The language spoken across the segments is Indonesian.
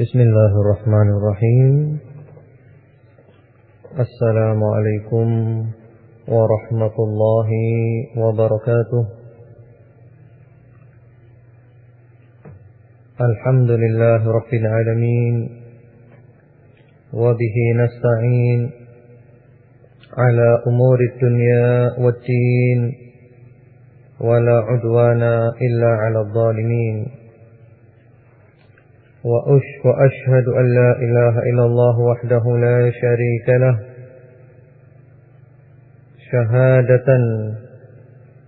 بسم الله الرحمن الرحيم. السلام عليكم ورحمة الله وبركاته. الحمد لله رب العالمين. وبه نستعين على أمور الدنيا والدين. ولا عدوان إلا على الظالمين. وأشهد أن لا إله إلا الله وحده لا شريك له. شهادة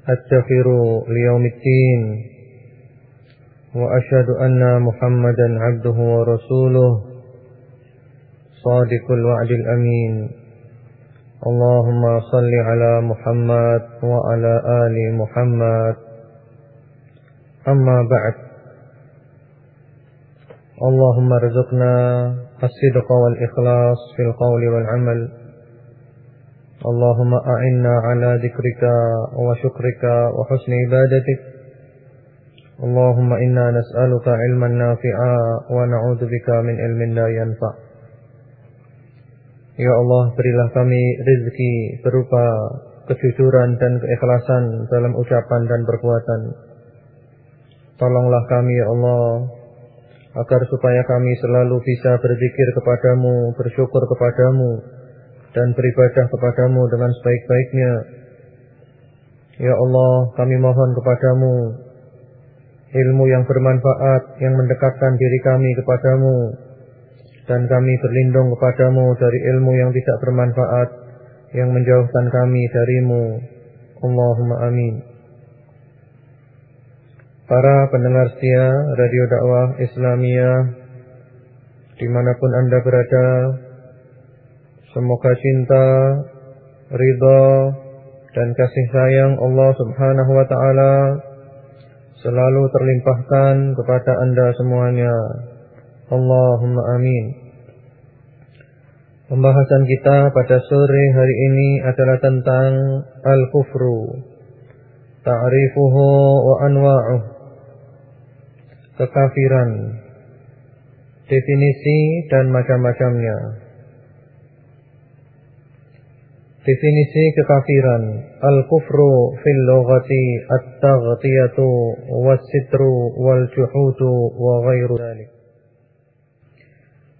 أتخر ليوم الدين. وأشهد أن محمدا عبده ورسوله. صادق الوعد الأمين. اللهم صل على محمد وعلى آل محمد. أما بعد. اللهم ارزقنا الصدق والإخلاص في القول والعمل اللهم أعنا على ذكرك وشكرك وحسن عبادتك اللهم إنا نسألك علما نافعا ونعوذ بك من علم لا ينفع Ya Allah berilah kami rezeki berupa kejujuran dan keikhlasan dalam ucapan dan perbuatan. Tolonglah kami ya Allah agar supaya kami selalu bisa berzikir kepadamu, bersyukur kepadamu, dan beribadah kepadamu dengan sebaik-baiknya. Ya Allah, kami mohon kepadamu ilmu yang bermanfaat, yang mendekatkan diri kami kepadamu, dan kami berlindung kepadamu dari ilmu yang tidak bermanfaat, yang menjauhkan kami darimu. Allahumma amin. Para pendengar setia Radio Dakwah Islamiyah Di mana pun Anda berada Semoga cinta Ridha Dan kasih sayang Allah subhanahu wa ta'ala Selalu terlimpahkan kepada Anda semuanya. Allahumma amin. Pembahasan kita pada sore hari ini adalah tentang Al-Kufru Ta'rifuhu wa anwa'uh kekafiran, definisi dan macam-macamnya. Definisi kekafiran Al-kufru fil lughati at-taghtiyatu was-sitru wal-juhudu wa ghairu dhalik.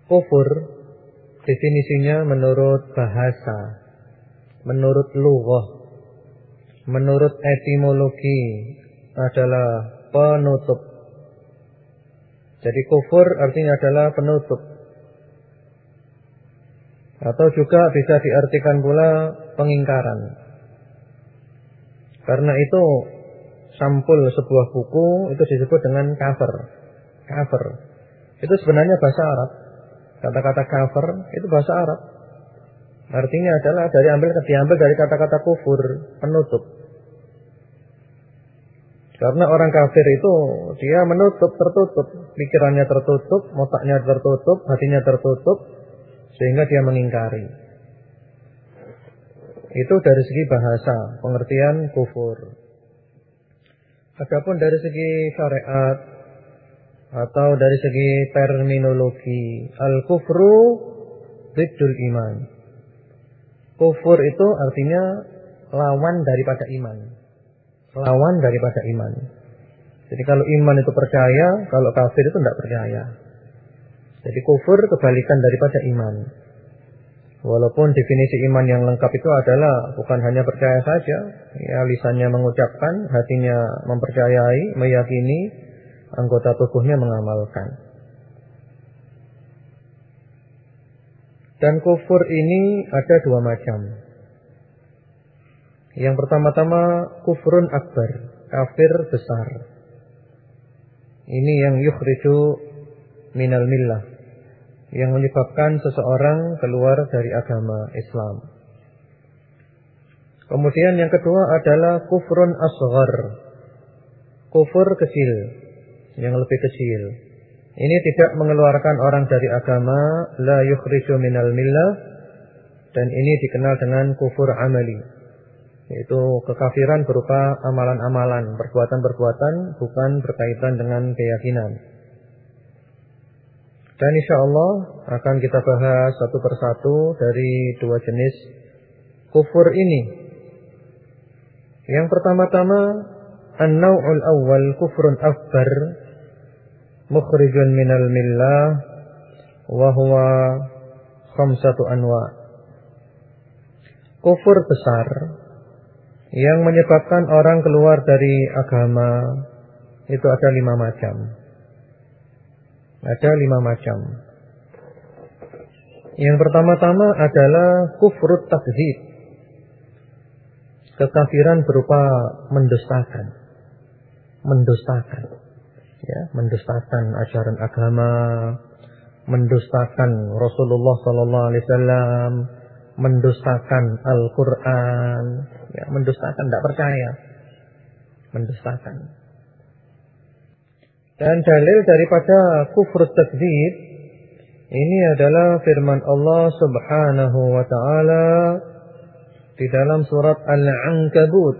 Kufur definisinya menurut bahasa, menurut lughah, menurut etimologi adalah penutup jadi kufur artinya adalah penutup. Atau juga bisa diartikan pula pengingkaran. Karena itu sampul sebuah buku itu disebut dengan cover. Cover. Itu sebenarnya bahasa Arab. Kata-kata cover itu bahasa Arab. Artinya adalah dari ambil diambil dari kata-kata kufur, penutup. Karena orang kafir itu dia menutup, tertutup, pikirannya tertutup, otaknya tertutup, hatinya tertutup, sehingga dia mengingkari. Itu dari segi bahasa, pengertian kufur. Adapun dari segi syariat atau dari segi terminologi, al-kufru ziddul iman. Kufur itu artinya lawan daripada iman lawan daripada iman. Jadi kalau iman itu percaya, kalau kafir itu tidak percaya. Jadi kufur kebalikan daripada iman. Walaupun definisi iman yang lengkap itu adalah bukan hanya percaya saja, ya lisannya mengucapkan, hatinya mempercayai, meyakini, anggota tubuhnya mengamalkan. Dan kufur ini ada dua macam. Yang pertama-tama kufrun akbar, kafir besar. Ini yang yukhriju minal millah. Yang menyebabkan seseorang keluar dari agama Islam. Kemudian yang kedua adalah kufrun asghar. Kufur kecil, yang lebih kecil. Ini tidak mengeluarkan orang dari agama, la yukhriju minal millah dan ini dikenal dengan kufur amali yaitu kekafiran berupa amalan-amalan, perbuatan-perbuatan bukan berkaitan dengan keyakinan. Dan insya Allah akan kita bahas satu persatu dari dua jenis kufur ini. Yang pertama-tama An-naw'ul awal kufrun akbar mukhrijun minal millah wa huwa khamsatu anwa. Kufur besar yang menyebabkan orang keluar dari agama itu ada lima macam. Ada lima macam. Yang pertama-tama adalah kufrut takzib. Kekafiran berupa mendustakan. Mendustakan. Ya, mendustakan ajaran agama, mendustakan Rasulullah sallallahu alaihi wasallam, mendustakan Al-Qur'an, ya, mendustakan tidak percaya. Mendustakan. Dan dalil daripada kufur takdzib ini adalah firman Allah Subhanahu wa taala di dalam surat Al-Ankabut.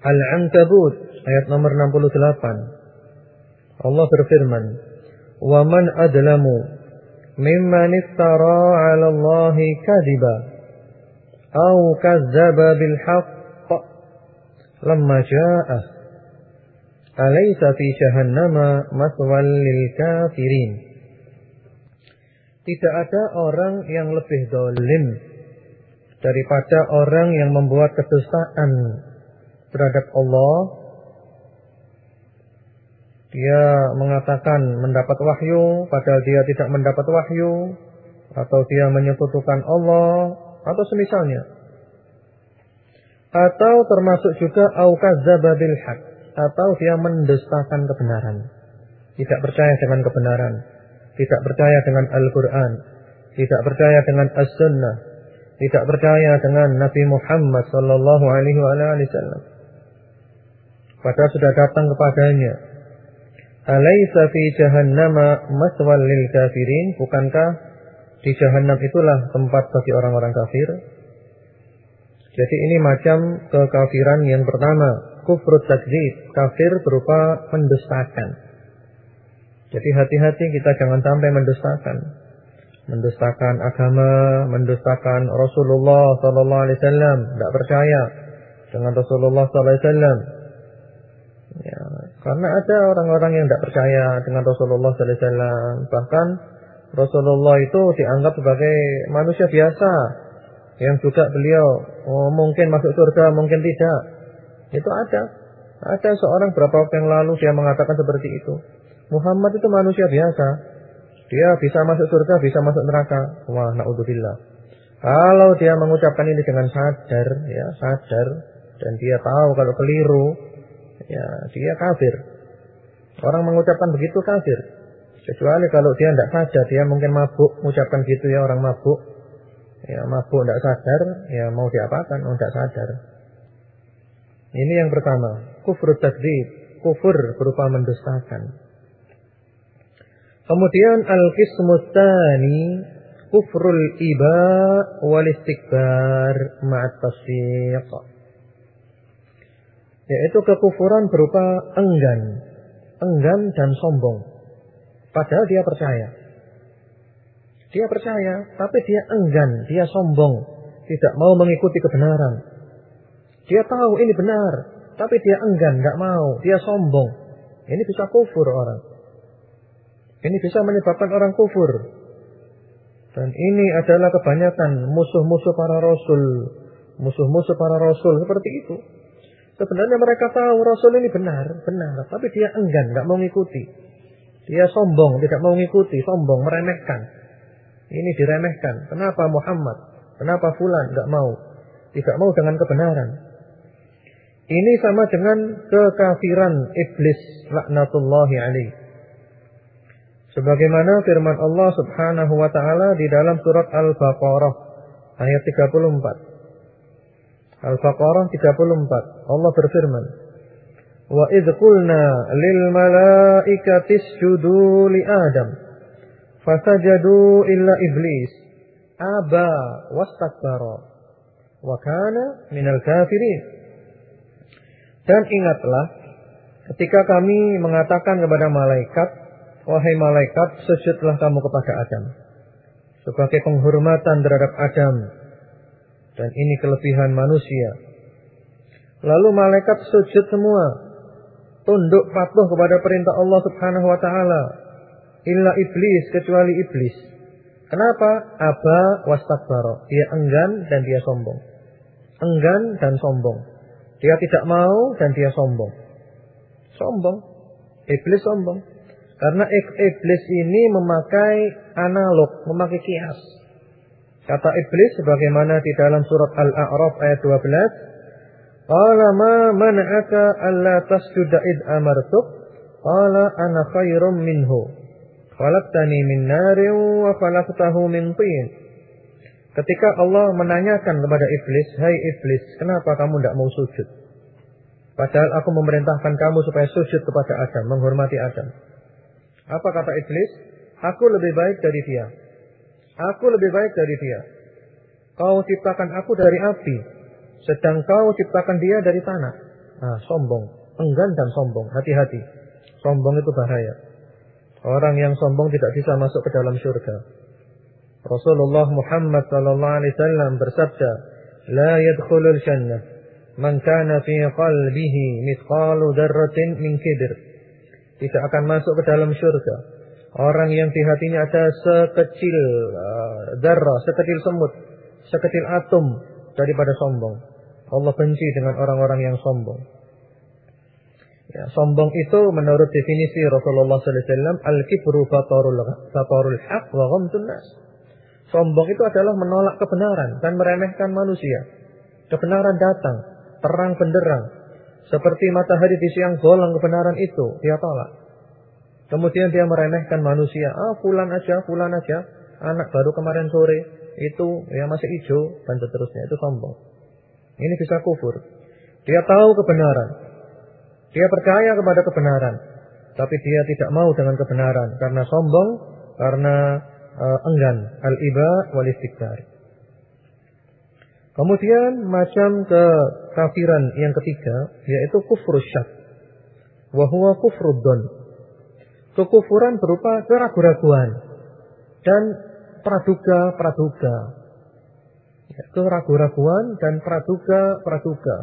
Al-Ankabut ayat nomor 68. Allah berfirman, "Wa man mimman iftara 'ala Allah kadiba aw kazzaba bil haqq lamma ja'ah." Alaysa fi jahannama maswal lil kafirin. Tidak ada orang yang lebih dolim daripada orang yang membuat kedustaan terhadap Allah. Dia mengatakan mendapat wahyu, padahal dia tidak mendapat wahyu, atau dia menyekutukan Allah, atau semisalnya. Atau termasuk juga aukazaba bil haq, atau dia mendustakan kebenaran. Tidak percaya dengan kebenaran, tidak percaya dengan Al-Qur'an, tidak percaya dengan As-Sunnah, tidak percaya dengan Nabi Muhammad sallallahu alaihi wasallam. Padahal sudah datang kepadanya. Alaysa fi jahannama maswal lil kafirin? Bukankah di jahannam itulah tempat bagi orang-orang kafir? Jadi ini macam kekafiran yang pertama, kufur takdzib, kafir berupa mendustakan. Jadi hati-hati kita jangan sampai mendustakan mendustakan agama, mendustakan Rasulullah sallallahu alaihi wasallam, tidak percaya dengan Rasulullah sallallahu alaihi wasallam. Karena ada orang-orang yang tidak percaya dengan Rasulullah sallallahu alaihi wasallam, bahkan Rasulullah itu dianggap sebagai manusia biasa yang juga beliau oh, mungkin masuk surga, mungkin tidak. Itu ada. Ada seorang berapa waktu yang lalu dia mengatakan seperti itu. Muhammad itu manusia biasa. Dia bisa masuk surga, bisa masuk neraka. Wah, naudzubillah. Kalau dia mengucapkan ini dengan sadar, ya sadar, dan dia tahu kalau keliru, ya dia kafir. Orang mengucapkan begitu kafir. Kecuali kalau dia tidak sadar, dia mungkin mabuk, mengucapkan gitu ya orang mabuk. Ya mabuk tidak sadar, ya mau diapakan, oh tidak sadar. Ini yang pertama, kufur takdzib, kufur berupa mendustakan. Kemudian al-qismu tsani kufrul iba wal istikbar ma'at tasfiq. Yaitu kekufuran berupa enggan, enggan dan sombong. Padahal dia percaya. Dia percaya, tapi dia enggan, dia sombong, tidak mau mengikuti kebenaran. Dia tahu ini benar, tapi dia enggan, nggak mau, dia sombong. Ini bisa kufur orang. Ini bisa menyebabkan orang kufur. Dan ini adalah kebanyakan musuh-musuh para rasul. Musuh-musuh para rasul seperti itu. Sebenarnya mereka tahu rasul ini benar, benar. Tapi dia enggan, nggak mau mengikuti. Dia sombong, tidak mau mengikuti, sombong, meremehkan. Ini diremehkan. Kenapa Muhammad? Kenapa Fulan nggak mau? Tidak mau dengan kebenaran. Ini sama dengan kekafiran iblis laknatullahi alaih. Sebagaimana firman Allah Subhanahu wa taala di dalam surat Al-Baqarah ayat 34. Al-Baqarah 34. Allah berfirman, "Wa idz qulna lil malaikati isjudu li Adam, fasajadu illa iblis aba wastakbara wa kana minal kafirin." Dan ingatlah ketika kami mengatakan kepada malaikat wahai malaikat, sujudlah kamu kepada Adam. Sebagai penghormatan terhadap Adam. Dan ini kelebihan manusia. Lalu malaikat sujud semua. Tunduk patuh kepada perintah Allah subhanahu wa ta'ala. Illa iblis, kecuali iblis. Kenapa? Aba wastakbaro. Dia enggan dan dia sombong. Enggan dan sombong. Dia tidak mau dan dia sombong. Sombong. Iblis sombong. Karena iblis ini memakai analog, memakai kias. Kata iblis sebagaimana di dalam surat Al-A'raf ayat 12, "Qala ma alla tasjuda id amartuk?" Qala ana khairum minhu. Khalaqtani min narin wa khalaqtahu min tin. Ketika Allah menanyakan kepada iblis, "Hai iblis, kenapa kamu tidak mau sujud?" Padahal aku memerintahkan kamu supaya sujud kepada Adam, menghormati Adam. Apa kata iblis? Aku lebih baik dari dia. Aku lebih baik dari dia. Kau ciptakan aku dari api, sedang kau ciptakan dia dari tanah. Nah, sombong, enggan dan sombong. Hati-hati. Sombong itu bahaya. Orang yang sombong tidak bisa masuk ke dalam surga. Rasulullah Muhammad sallallahu alaihi wasallam bersabda, "La yadkhulul jannah man kana fi qalbihi mithqalu dzarratin min kibr." tidak akan masuk ke dalam surga. Orang yang di hatinya ada sekecil uh, darah, sekecil semut, sekecil atom daripada sombong. Allah benci dengan orang-orang yang sombong. Ya, sombong itu menurut definisi Rasulullah SAW, al-kibru batarul, batarul haq wa ghamtun nas. Sombong itu adalah menolak kebenaran dan meremehkan manusia. Kebenaran datang, terang benderang, seperti matahari di siang bolong kebenaran itu, dia tolak. Kemudian dia meremehkan manusia. Ah, fulan aja, fulan aja. Anak baru kemarin sore. Itu ya masih hijau dan seterusnya. Itu sombong. Ini bisa kufur. Dia tahu kebenaran. Dia percaya kepada kebenaran. Tapi dia tidak mau dengan kebenaran. Karena sombong. Karena uh, enggan. Al-iba wal istighfar. Kemudian macam kekafiran yang ketiga yaitu kufur syak. Wahwa kufruddon. Kekufuran berupa keraguan-raguan dan praduga-praduga. Yaitu ragu-raguan dan praduga-praduga.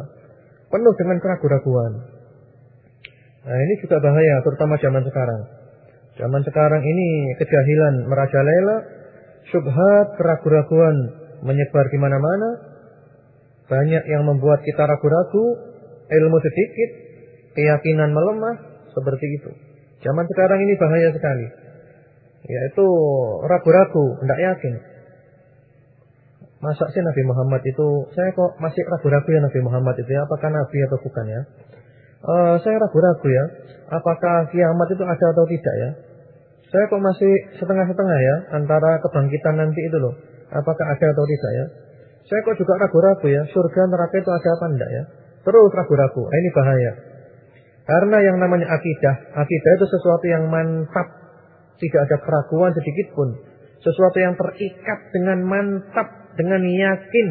Penuh dengan keraguan-raguan. Nah ini juga bahaya terutama zaman sekarang. Zaman sekarang ini kejahilan merajalela, syubhat, keraguan-raguan menyebar di mana-mana, banyak yang membuat kita ragu-ragu, ilmu sedikit, keyakinan melemah, seperti itu. Zaman sekarang ini bahaya sekali. Yaitu ragu-ragu, tidak yakin. Masa sih Nabi Muhammad itu, saya kok masih ragu-ragu ya Nabi Muhammad itu ya, apakah Nabi atau bukan ya? Uh, saya ragu-ragu ya, apakah kiamat itu ada atau tidak ya? Saya kok masih setengah-setengah ya, antara kebangkitan nanti itu loh. Apakah ada atau tidak ya? Saya kok juga ragu-ragu ya, surga neraka itu ada apa enggak ya? Terus ragu-ragu, nah, ini bahaya. Karena yang namanya akidah, akidah itu sesuatu yang mantap, tidak ada keraguan sedikit pun. Sesuatu yang terikat dengan mantap, dengan yakin,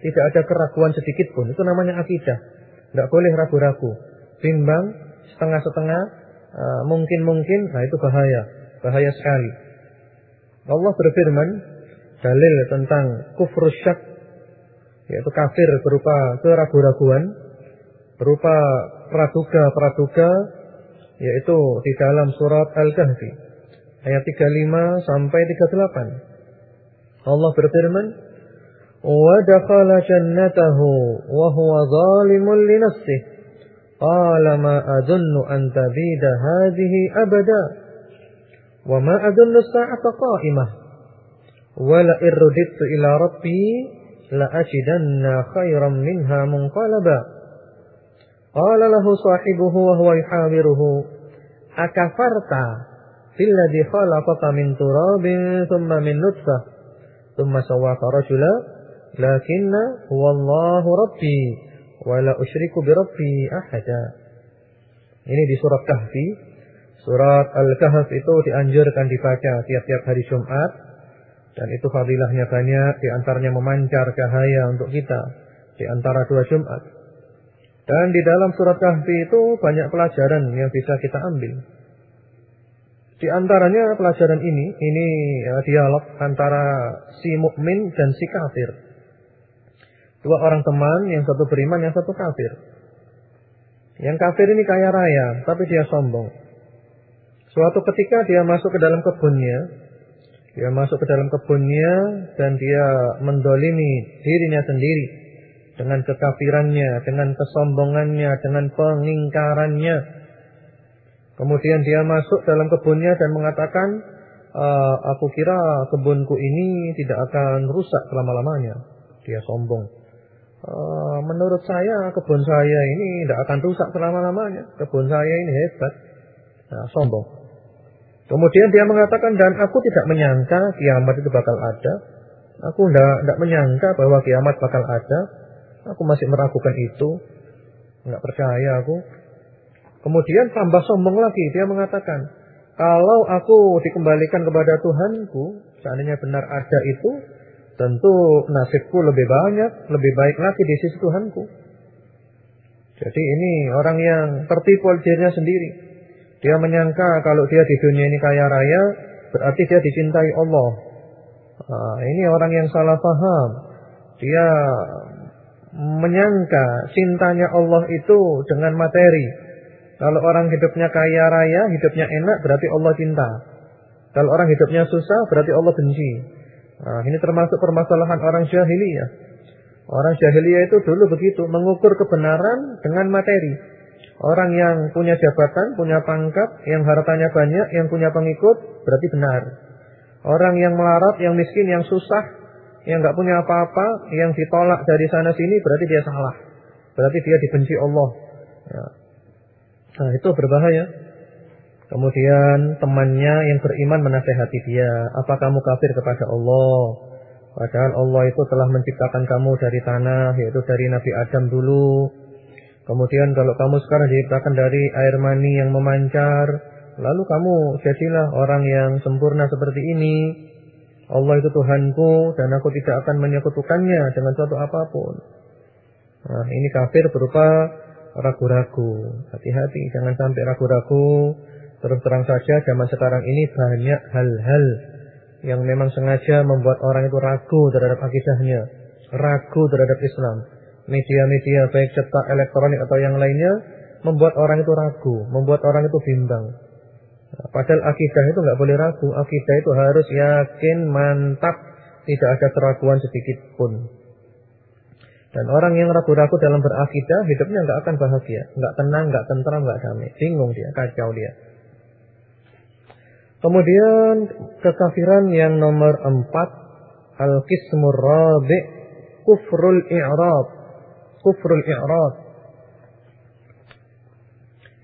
tidak ada keraguan sedikit pun. Itu namanya akidah. Tidak boleh ragu-ragu. Bimbang, setengah-setengah, eh, mungkin-mungkin, nah itu bahaya. Bahaya sekali. Allah berfirman, dalil tentang kufur syak yaitu kafir berupa keraguan-raguan, berupa praduga-praduga yaitu di dalam surat Al-Kahfi ayat 35 sampai 38. Allah berfirman, "Wa dakhala jannatahu wa huwa zalimun li nafsihi qala ma adunnu an tabida hadhihi abada wa ma adunnu as-sa'ata qa'imah wa la irudtu ila rabbi la ajidanna khairan minha munqalaba." Qala lahu sahibuhu wa huwa yuhawiruhu akafarta billadhi khalaqaka min turabin thumma min nutfah thumma sawwaka rajula lakinna huwallahu rabbi wa la usyriku bi rabbi ahada. Ini di surat Kahfi. Surat Al-Kahf itu dianjurkan dibaca tiap-tiap hari Jumat dan itu fadilahnya banyak di antaranya memancar cahaya untuk kita di antara dua Jumat. Dan di dalam surat Kahfi itu banyak pelajaran yang bisa kita ambil. Di antaranya pelajaran ini, ini ya, dialog antara si mukmin dan si kafir. Dua orang teman, yang satu beriman, yang satu kafir. Yang kafir ini kaya raya, tapi dia sombong. Suatu ketika dia masuk ke dalam kebunnya, dia masuk ke dalam kebunnya dan dia mendolimi dirinya sendiri dengan kekafirannya, dengan kesombongannya, dengan pengingkarannya. Kemudian dia masuk dalam kebunnya dan mengatakan, e, aku kira kebunku ini tidak akan rusak selama-lamanya. Dia sombong. E, menurut saya kebun saya ini tidak akan rusak selama-lamanya. Kebun saya ini hebat. Nah, sombong. Kemudian dia mengatakan, dan aku tidak menyangka kiamat itu bakal ada. Aku tidak, menyangka bahwa kiamat bakal ada. Aku masih meragukan itu. Enggak percaya aku. Kemudian tambah sombong lagi. Dia mengatakan, kalau aku dikembalikan kepada Tuhanku, seandainya benar ada itu, tentu nasibku lebih banyak, lebih baik lagi di sisi Tuhanku. Jadi ini orang yang tertipu dirinya sendiri. Dia menyangka kalau dia di dunia ini kaya raya, berarti dia dicintai Allah. Nah, ini orang yang salah paham. Dia menyangka cintanya Allah itu dengan materi. Kalau orang hidupnya kaya raya, hidupnya enak, berarti Allah cinta. Kalau orang hidupnya susah, berarti Allah benci. Nah, ini termasuk permasalahan orang jahiliyah. Orang jahiliyah itu dulu begitu, mengukur kebenaran dengan materi. Orang yang punya jabatan, punya pangkat, yang hartanya banyak, yang punya pengikut, berarti benar. Orang yang melarat, yang miskin, yang susah, yang nggak punya apa-apa, yang ditolak dari sana sini berarti dia salah. Berarti dia dibenci Allah. Ya. Nah, itu berbahaya. Kemudian temannya yang beriman menasehati dia, apa kamu kafir kepada Allah? Padahal Allah itu telah menciptakan kamu dari tanah, yaitu dari Nabi Adam dulu. Kemudian kalau kamu sekarang diciptakan dari air mani yang memancar, lalu kamu jadilah orang yang sempurna seperti ini. Allah itu Tuhanku dan aku tidak akan menyekutukannya dengan suatu apa pun. Nah, ini kafir berupa ragu-ragu. Hati-hati, jangan sampai ragu-ragu. Terus terang saja zaman sekarang ini banyak hal-hal yang memang sengaja membuat orang itu ragu terhadap akidahnya, ragu terhadap Islam. Media-media baik cetak elektronik atau yang lainnya membuat orang itu ragu, membuat orang itu bimbang. Padahal akidah itu nggak boleh ragu. Akidah itu harus yakin, mantap, tidak ada keraguan sedikit pun. Dan orang yang ragu-ragu dalam berakidah, hidupnya nggak akan bahagia, nggak tenang, nggak tentram, nggak damai, bingung dia, kacau dia. Kemudian kekafiran yang nomor empat, al-qismur rabi' kufrul i'rab. Kufrul i'rab.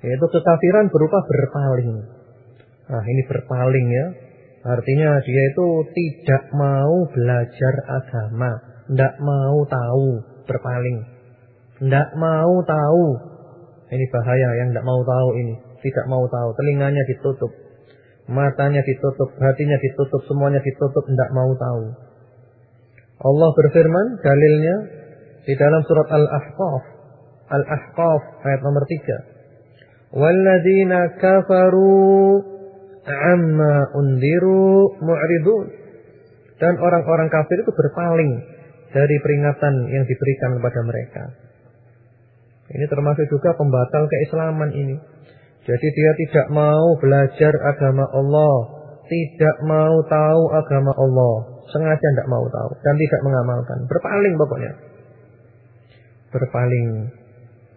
Yaitu kekafiran berupa berpaling. Nah ini berpaling ya. Artinya dia itu tidak mau belajar agama. Tidak mau tahu. Berpaling. Tidak mau tahu. Ini bahaya yang tidak mau tahu ini. Tidak mau tahu. Telinganya ditutup. Matanya ditutup. Hatinya ditutup. Semuanya ditutup. Tidak mau tahu. Allah berfirman dalilnya di dalam surat Al-Ahqaf. Al-Ahqaf ayat nomor 3. Walladzina kafaru amma undiru mu'ridun. Dan orang-orang kafir itu berpaling dari peringatan yang diberikan kepada mereka. Ini termasuk juga pembatal keislaman ini. Jadi dia tidak mau belajar agama Allah, tidak mau tahu agama Allah, sengaja tidak mau tahu dan tidak mengamalkan, berpaling pokoknya. Berpaling.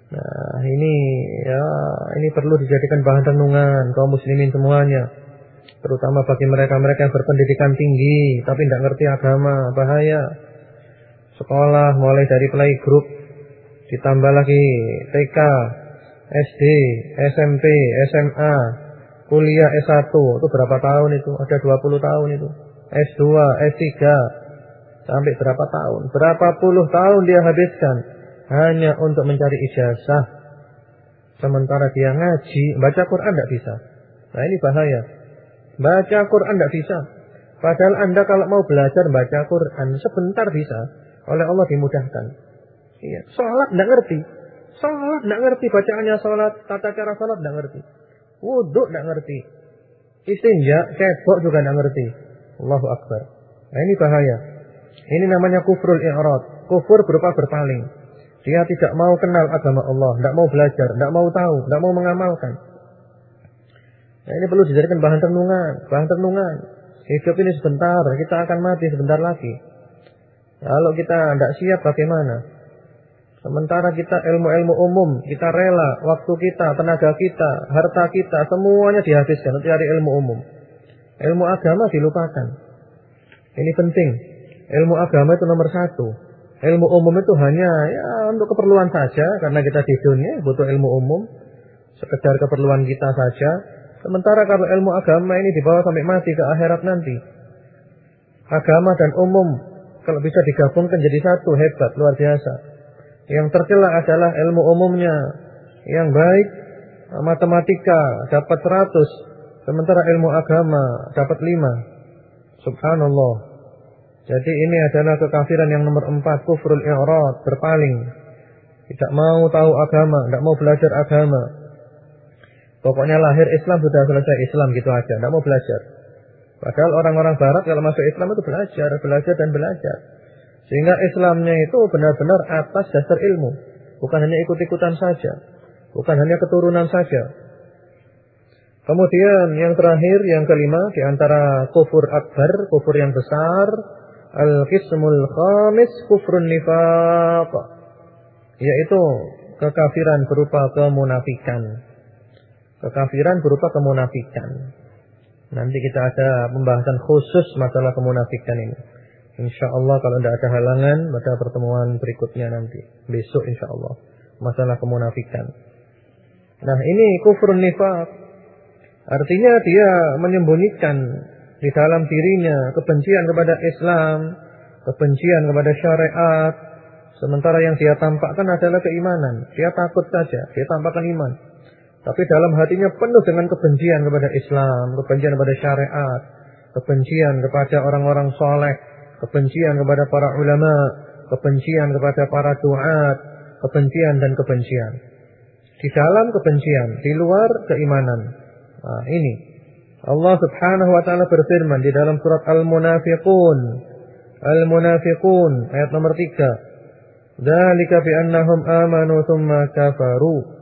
Nah, ini ya ini perlu dijadikan bahan renungan kaum muslimin semuanya. Terutama bagi mereka-mereka yang berpendidikan tinggi tapi tidak ngerti agama, bahaya. Sekolah mulai dari playgroup ditambah lagi TK, SD, SMP, SMA, kuliah S1 itu berapa tahun itu? Ada 20 tahun itu. S2, S3 sampai berapa tahun? Berapa puluh tahun dia habiskan hanya untuk mencari ijazah. Sementara dia ngaji, baca Quran tidak bisa. Nah ini bahaya. Baca Quran tidak bisa. Padahal anda kalau mau belajar baca Quran sebentar bisa. Oleh Allah dimudahkan. Iya. Sholat tidak ngerti. Sholat tidak ngerti. Bacaannya sholat, tata cara sholat tidak ngerti. Wudhu tidak ngerti. Istinja, cebok juga tidak ngerti. Allahu Akbar. Nah ini bahaya. Ini namanya kufrul i'rad. Kufur berupa berpaling. Dia tidak mau kenal agama Allah, tidak mau belajar, tidak mau tahu, tidak mau mengamalkan. Nah, ini perlu dijadikan bahan renungan, bahan renungan. Hidup ini sebentar, kita akan mati sebentar lagi. Kalau kita tidak siap bagaimana? Sementara kita ilmu-ilmu umum, kita rela waktu kita, tenaga kita, harta kita, semuanya dihabiskan untuk cari ilmu umum. Ilmu agama dilupakan. Ini penting. Ilmu agama itu nomor satu. Ilmu umum itu hanya ya untuk keperluan saja, karena kita di dunia butuh ilmu umum. Sekedar keperluan kita saja. Sementara kalau ilmu agama ini dibawa sampai mati ke akhirat nanti. Agama dan umum kalau bisa digabungkan jadi satu hebat, luar biasa. Yang tercela adalah ilmu umumnya. Yang baik matematika dapat 100, sementara ilmu agama dapat 5. Subhanallah. Jadi ini adalah kekafiran yang nomor 4, kufrul i'rad, berpaling. Tidak mau tahu agama, tidak mau belajar agama. Pokoknya lahir Islam sudah selesai Islam gitu aja, tidak mau belajar. Padahal orang-orang barat kalau masuk Islam itu belajar, belajar dan belajar. Sehingga Islamnya itu benar-benar atas dasar ilmu. Bukan hanya ikut-ikutan saja. Bukan hanya keturunan saja. Kemudian yang terakhir, yang kelima, di antara kufur akbar, kufur yang besar, al-qismul khamis kufrun nifaq. Yaitu kekafiran berupa kemunafikan. Kekafiran berupa kemunafikan. Nanti kita ada pembahasan khusus masalah kemunafikan ini. Insya Allah kalau tidak ada halangan pada pertemuan berikutnya nanti. Besok insya Allah. Masalah kemunafikan. Nah ini kufur nifak. Artinya dia menyembunyikan di dalam dirinya kebencian kepada Islam. Kebencian kepada syariat. Sementara yang dia tampakkan adalah keimanan. Dia takut saja. Dia tampakkan iman. Tapi dalam hatinya penuh dengan kebencian kepada Islam. Kebencian kepada syariat. Kebencian kepada orang-orang soleh kebencian kepada para ulama, kebencian kepada para duat, kebencian dan kebencian. Di dalam kebencian, di luar keimanan. Nah, ini Allah Subhanahu wa taala berfirman di dalam surat Al-Munafiqun. Al-Munafiqun ayat nomor 3. Dzalika annahum amanu tsumma kafaru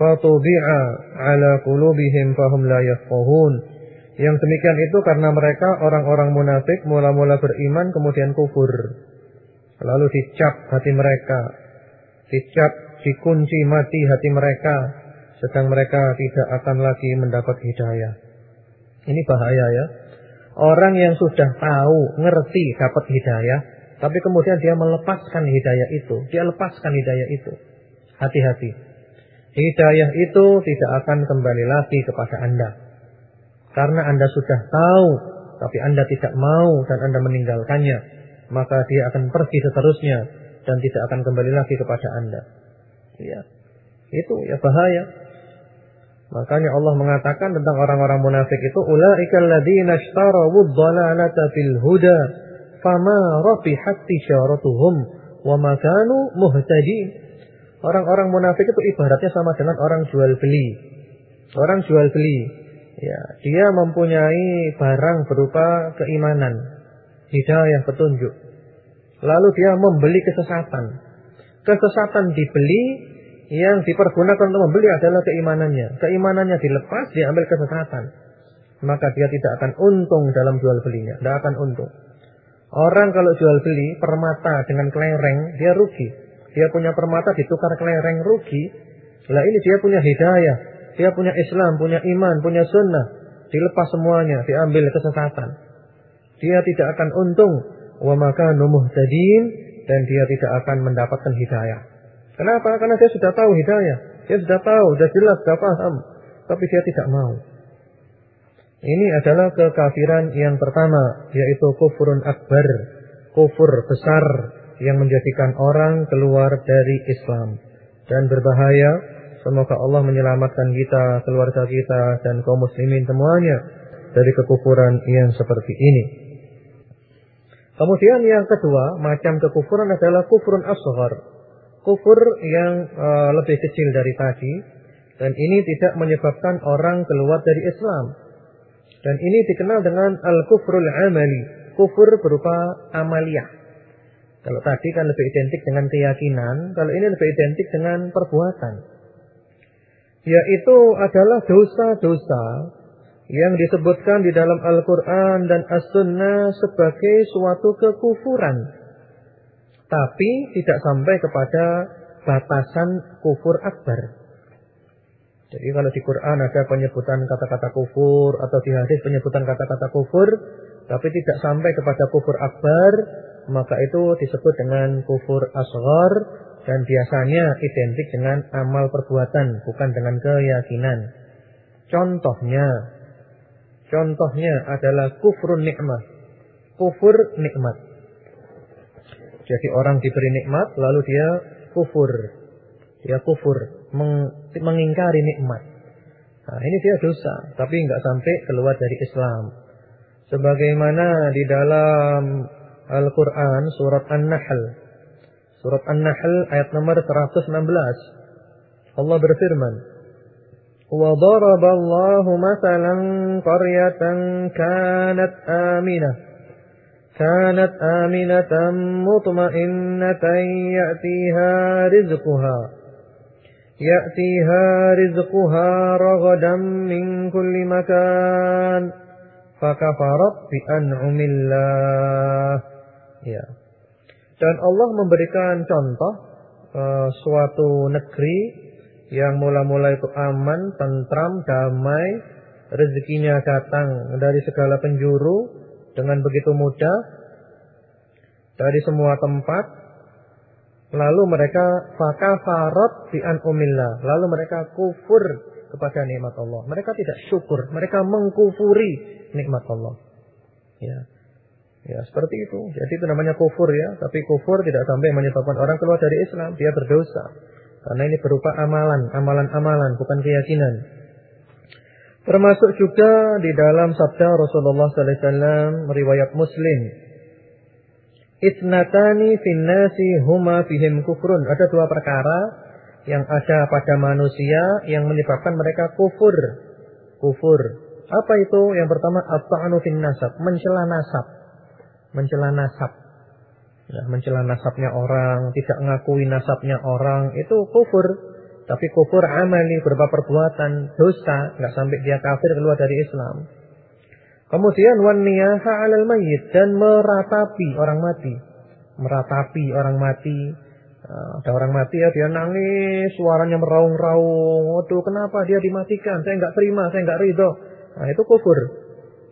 fatubi'a ala qulubihim fahum la yafqahun. Yang demikian itu karena mereka orang-orang munafik mula-mula beriman kemudian kufur. Lalu dicap hati mereka. Dicap, dikunci mati hati mereka. Sedang mereka tidak akan lagi mendapat hidayah. Ini bahaya ya. Orang yang sudah tahu, ngerti dapat hidayah. Tapi kemudian dia melepaskan hidayah itu. Dia lepaskan hidayah itu. Hati-hati. Hidayah itu tidak akan kembali lagi kepada anda. Karena Anda sudah tahu, tapi Anda tidak mau dan Anda meninggalkannya, maka dia akan pergi seterusnya dan tidak akan kembali lagi kepada Anda. Ya. Itu ya bahaya. Makanya Allah mengatakan tentang orang-orang munafik itu ulaikal ladzina ishtarawu dhalalata bil huda fama rafihat tijaratuhum wa ma kanu muhtadin. Orang-orang munafik itu ibaratnya sama dengan orang jual beli. Orang jual beli Ya, dia mempunyai barang berupa keimanan, hidayah petunjuk. Lalu dia membeli kesesatan. Kesesatan dibeli, yang dipergunakan untuk membeli adalah keimanannya. Keimanannya dilepas, diambil kesesatan. Maka dia tidak akan untung dalam jual belinya, tidak akan untung. Orang kalau jual beli permata dengan kelereng, dia rugi. Dia punya permata ditukar kelereng rugi. Lah ini dia punya hidayah, dia punya Islam, punya iman, punya sunnah. Dilepas semuanya, diambil kesesatan. Dia tidak akan untung. Wa maka muhtadin dan dia tidak akan mendapatkan hidayah. Kenapa? Karena dia sudah tahu hidayah. Dia sudah tahu, sudah jelas, sudah paham. Tapi dia tidak mau. Ini adalah kekafiran yang pertama, yaitu kufurun akbar. Kufur besar yang menjadikan orang keluar dari Islam. Dan berbahaya Semoga Allah menyelamatkan kita, keluarga kita, dan kaum muslimin semuanya dari kekufuran yang seperti ini. Kemudian yang kedua, macam kekufuran adalah kufurun asghar. Kufur yang uh, lebih kecil dari tadi dan ini tidak menyebabkan orang keluar dari Islam. Dan ini dikenal dengan al-kufrul amali. Kufur berupa amaliyah. Kalau tadi kan lebih identik dengan keyakinan, kalau ini lebih identik dengan perbuatan. Yaitu adalah dosa-dosa yang disebutkan di dalam Al-Quran dan As-Sunnah sebagai suatu kekufuran. Tapi tidak sampai kepada batasan kufur akbar. Jadi kalau di Quran ada penyebutan kata-kata kufur atau di hadis penyebutan kata-kata kufur, tapi tidak sampai kepada kufur akbar, maka itu disebut dengan kufur asghar dan biasanya identik dengan amal perbuatan, bukan dengan keyakinan. Contohnya, contohnya adalah kufrun nikmat. Kufur nikmat. Jadi orang diberi nikmat lalu dia kufur. Dia kufur, meng, mengingkari nikmat. Nah, ini dia dosa, tapi nggak sampai keluar dari Islam. Sebagaimana di dalam Al-Quran surat An-Nahl. Surat An-Nahl ayat nomor 116. Allah berfirman. وَضَرَبَ اللَّهُ مَثَلًا قَرْيَةً كَانَتْ آمِنَةً كانت آمنة مطمئنة يأتيها رزقها يأتيها رزقها رغدا من كل مكان فكفرت بأنعم الله ya dan Allah memberikan contoh uh, suatu negeri yang mula-mula itu aman, tentram, damai, rezekinya datang dari segala penjuru, dengan begitu mudah dari semua tempat. Lalu mereka fakafarat bi umillah lalu mereka kufur kepada nikmat Allah. Mereka tidak syukur mereka mengkufuri nikmat Allah. Ya ya seperti itu jadi itu namanya kufur ya tapi kufur tidak sampai menyebabkan orang keluar dari Islam dia berdosa karena ini berupa amalan amalan-amalan bukan keyakinan Termasuk juga di dalam sabda Rasulullah sallallahu alaihi wasallam riwayat Muslim. Itnatani finnasi huma fihim kufrun. Ada dua perkara yang ada pada manusia yang menyebabkan mereka kufur. Kufur. Apa itu? Yang pertama at-ta'nu fin nasab, mencela nasab. Mencela nasab. Ya, mencela nasabnya orang, tidak ngakui nasabnya orang, itu kufur. Tapi kufur amali berupa perbuatan dosa, nggak sampai dia kafir keluar dari Islam. Kemudian wan niyaha 'alal mayyit dan meratapi orang mati. Meratapi orang mati. Nah, ada orang mati ya dia nangis, suaranya meraung-raung. Waduh, kenapa dia dimatikan? Saya nggak terima, saya nggak ridho. Nah, itu kufur.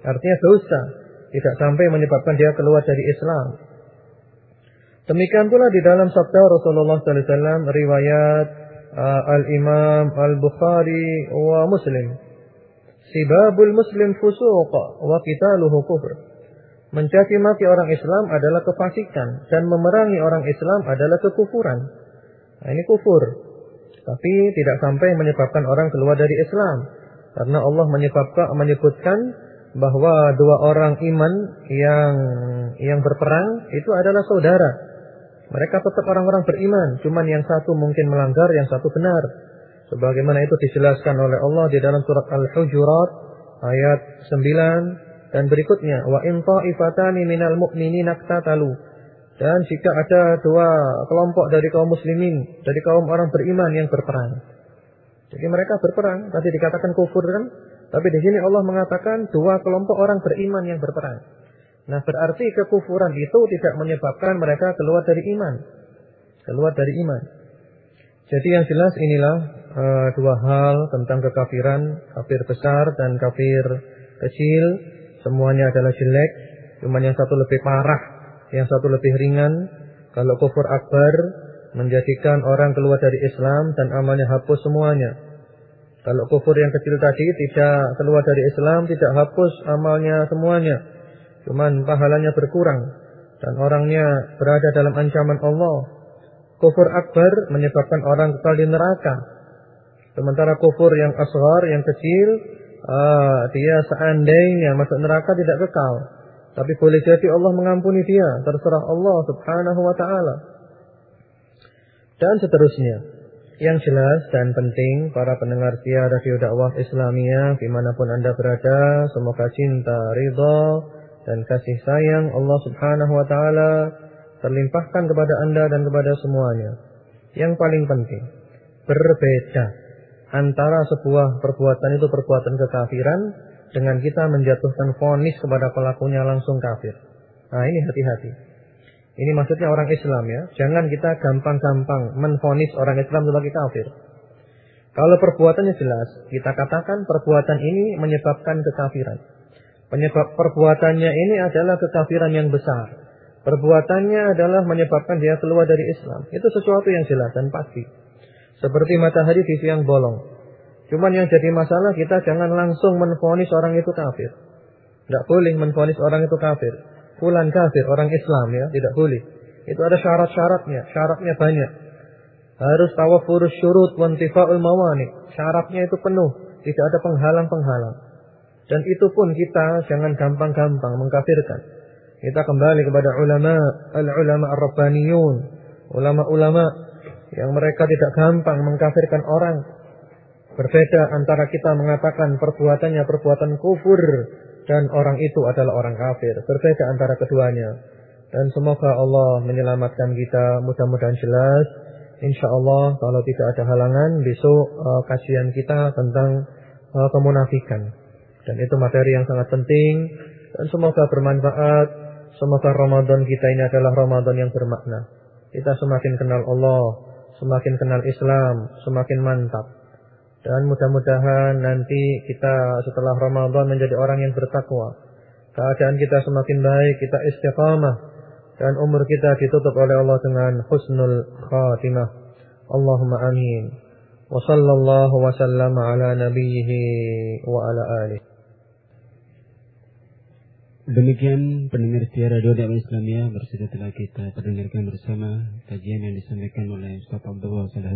Artinya dosa. Tidak sampai menyebabkan dia keluar dari Islam. Demikian pula di dalam sabda Rasulullah SAW riwayat uh, Al-Imam Al-Bukhari wa Muslim. Sibabul muslim fusuq wa qitaluhu kufr. Mencaci maki orang Islam adalah kefasikan dan memerangi orang Islam adalah kekufuran. Nah, ini kufur. Tapi tidak sampai menyebabkan orang keluar dari Islam. Karena Allah menyebabkan menyebutkan bahwa dua orang iman yang yang berperang itu adalah saudara. Mereka tetap orang-orang beriman, cuman yang satu mungkin melanggar, yang satu benar. Sebagaimana itu dijelaskan oleh Allah di dalam surat Al-Hujurat ayat 9 dan berikutnya, wa in ta'ifatani minal mu'minina. Dan jika ada dua kelompok dari kaum muslimin, dari kaum orang beriman yang berperang. Jadi mereka berperang, tadi dikatakan kufur kan? Tapi di sini Allah mengatakan dua kelompok orang beriman yang berperang. Nah berarti kekufuran itu tidak menyebabkan mereka keluar dari iman. Keluar dari iman. Jadi yang jelas inilah uh, dua hal tentang kekafiran, kafir besar dan kafir kecil. Semuanya adalah jelek. Cuma yang satu lebih parah, yang satu lebih ringan. Kalau kufur akbar menjadikan orang keluar dari Islam dan amalnya hapus semuanya. Kalau kufur yang kecil tadi tidak keluar dari Islam, tidak hapus amalnya semuanya. Cuman pahalanya berkurang dan orangnya berada dalam ancaman Allah. Kufur akbar menyebabkan orang kekal di neraka. Sementara kufur yang asghar, yang kecil, ah, dia seandainya masuk neraka tidak kekal. Tapi boleh jadi Allah mengampuni dia, terserah Allah Subhanahu wa taala. Dan seterusnya. Yang jelas dan penting para pendengar setia Radio Dakwah Islamiyah di mana pun anda berada, semoga cinta, ridha dan kasih sayang Allah Subhanahu Wa Taala terlimpahkan kepada anda dan kepada semuanya. Yang paling penting, berbeda antara sebuah perbuatan itu perbuatan kekafiran dengan kita menjatuhkan vonis kepada pelakunya langsung kafir. Nah ini hati-hati. Ini maksudnya orang Islam ya. Jangan kita gampang-gampang menfonis orang Islam sebagai kafir. Kalau perbuatannya jelas, kita katakan perbuatan ini menyebabkan kekafiran. Penyebab perbuatannya ini adalah kekafiran yang besar. Perbuatannya adalah menyebabkan dia keluar dari Islam. Itu sesuatu yang jelas dan pasti. Seperti matahari di siang bolong. Cuman yang jadi masalah kita jangan langsung menfonis orang itu kafir. Tidak boleh menfonis orang itu kafir fulan kafir, orang Islam ya, tidak boleh. Itu ada syarat-syaratnya, syaratnya banyak. Harus tawafurus syurut wantifa'ul mawani. Syaratnya itu penuh, tidak ada penghalang-penghalang. Dan itu pun kita jangan gampang-gampang mengkafirkan. Kita kembali kepada ulama, al-ulama ar-rabbaniyun, ulama-ulama yang mereka tidak gampang mengkafirkan orang. Berbeda antara kita mengatakan perbuatannya perbuatan kufur dan orang itu adalah orang kafir. Berbeda antara keduanya. Dan semoga Allah menyelamatkan kita. Mudah-mudahan jelas. Insya Allah kalau tidak ada halangan besok uh, kajian kita tentang uh, kemunafikan. Dan itu materi yang sangat penting. Dan semoga bermanfaat. Semoga Ramadan kita ini adalah Ramadan yang bermakna. Kita semakin kenal Allah. Semakin kenal Islam. Semakin mantap. Dan mudah-mudahan nanti kita setelah Ramadan menjadi orang yang bertakwa. Keadaan kita semakin baik, kita istiqamah. Dan umur kita ditutup oleh Allah dengan husnul khatimah. Allahumma amin. Wa sallallahu wa sallama ala nabiyhi wa ala alihi. Demikian pendengar setia Radio Dakwah Islamiyah bersedia telah kita perdengarkan bersama kajian yang disampaikan oleh Ustaz Abdullah Salah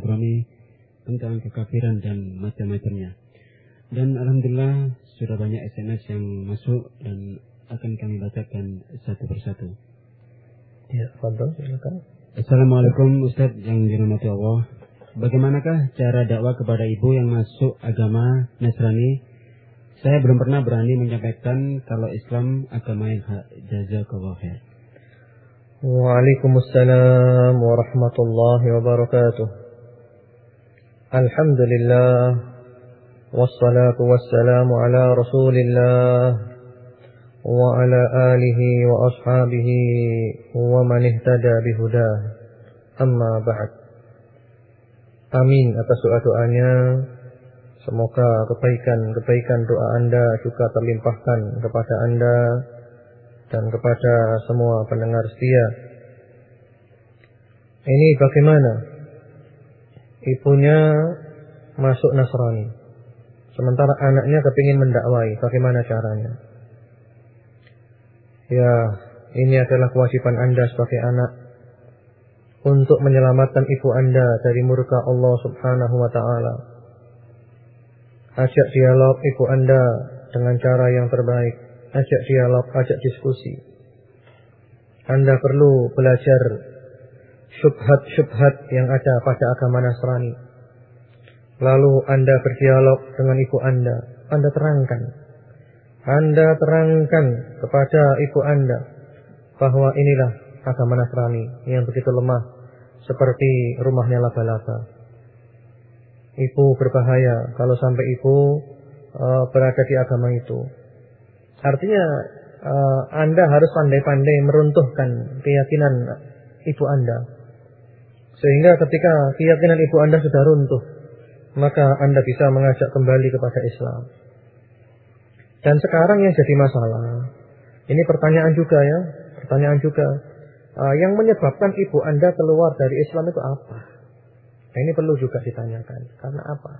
tentang kekafiran dan macam-macamnya. Dan alhamdulillah sudah banyak SMS yang masuk dan akan kami bacakan satu persatu. Ya, fadal, silakan. Assalamualaikum Ustaz yang dirahmati Allah. Bagaimanakah cara dakwah kepada ibu yang masuk agama Nasrani? Saya belum pernah berani menyampaikan kalau Islam agama yang hak. Jazakallah khair. Waalaikumsalam warahmatullahi wabarakatuh. الحمد لله والصلاة والسلام على رسول الله وعلى آله وأصحابه ومن اهتدى بهداه أما بعد Amin atas doa-doanya Semoga kebaikan-kebaikan doa Anda juga terlimpahkan kepada Anda dan kepada semua pendengar setia. Ini bagaimana Ibunya masuk Nasrani. Sementara anaknya kepingin mendakwai, bagaimana caranya? Ya, ini adalah kewajiban Anda sebagai anak untuk menyelamatkan ibu Anda dari murka Allah Subhanahu wa taala. Ajak dialog ibu Anda dengan cara yang terbaik. Ajak dialog, ajak diskusi. Anda perlu belajar syubhat-syubhat yang ada pada agama Nasrani. Lalu Anda berdialog dengan ibu Anda. Anda terangkan. Anda terangkan kepada ibu Anda bahwa inilah agama Nasrani yang begitu lemah seperti rumahnya laba-laba. Ibu berbahaya kalau sampai ibu uh, berada di agama itu. Artinya uh, Anda harus pandai-pandai meruntuhkan keyakinan ibu Anda sehingga ketika keyakinan ibu Anda sudah runtuh, maka Anda bisa mengajak kembali kepada Islam. Dan sekarang yang jadi masalah, ini pertanyaan juga ya, pertanyaan juga, uh, yang menyebabkan ibu Anda keluar dari Islam itu apa? Nah, ini perlu juga ditanyakan. Karena apa?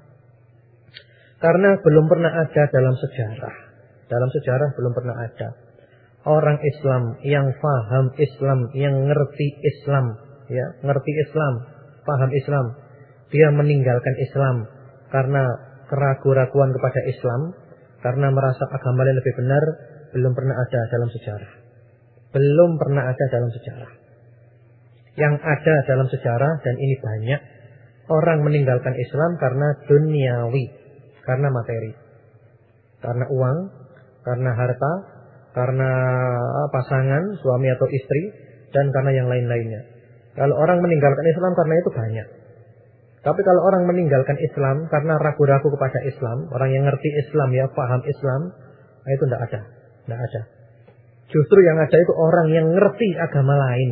Karena belum pernah ada dalam sejarah. Dalam sejarah belum pernah ada orang Islam yang faham Islam, yang ngerti Islam, ya, ngerti Islam, paham Islam, dia meninggalkan Islam karena keraguan-raguan kepada Islam, karena merasa agama lain lebih benar, belum pernah ada dalam sejarah. Belum pernah ada dalam sejarah. Yang ada dalam sejarah dan ini banyak orang meninggalkan Islam karena duniawi, karena materi. Karena uang, karena harta, karena pasangan, suami atau istri, dan karena yang lain-lainnya. Kalau orang meninggalkan Islam karena itu banyak. Tapi kalau orang meninggalkan Islam karena ragu-ragu kepada Islam, orang yang ngerti Islam ya, paham Islam, nah itu tidak ada. Tidak ada. Justru yang ada itu orang yang ngerti agama lain,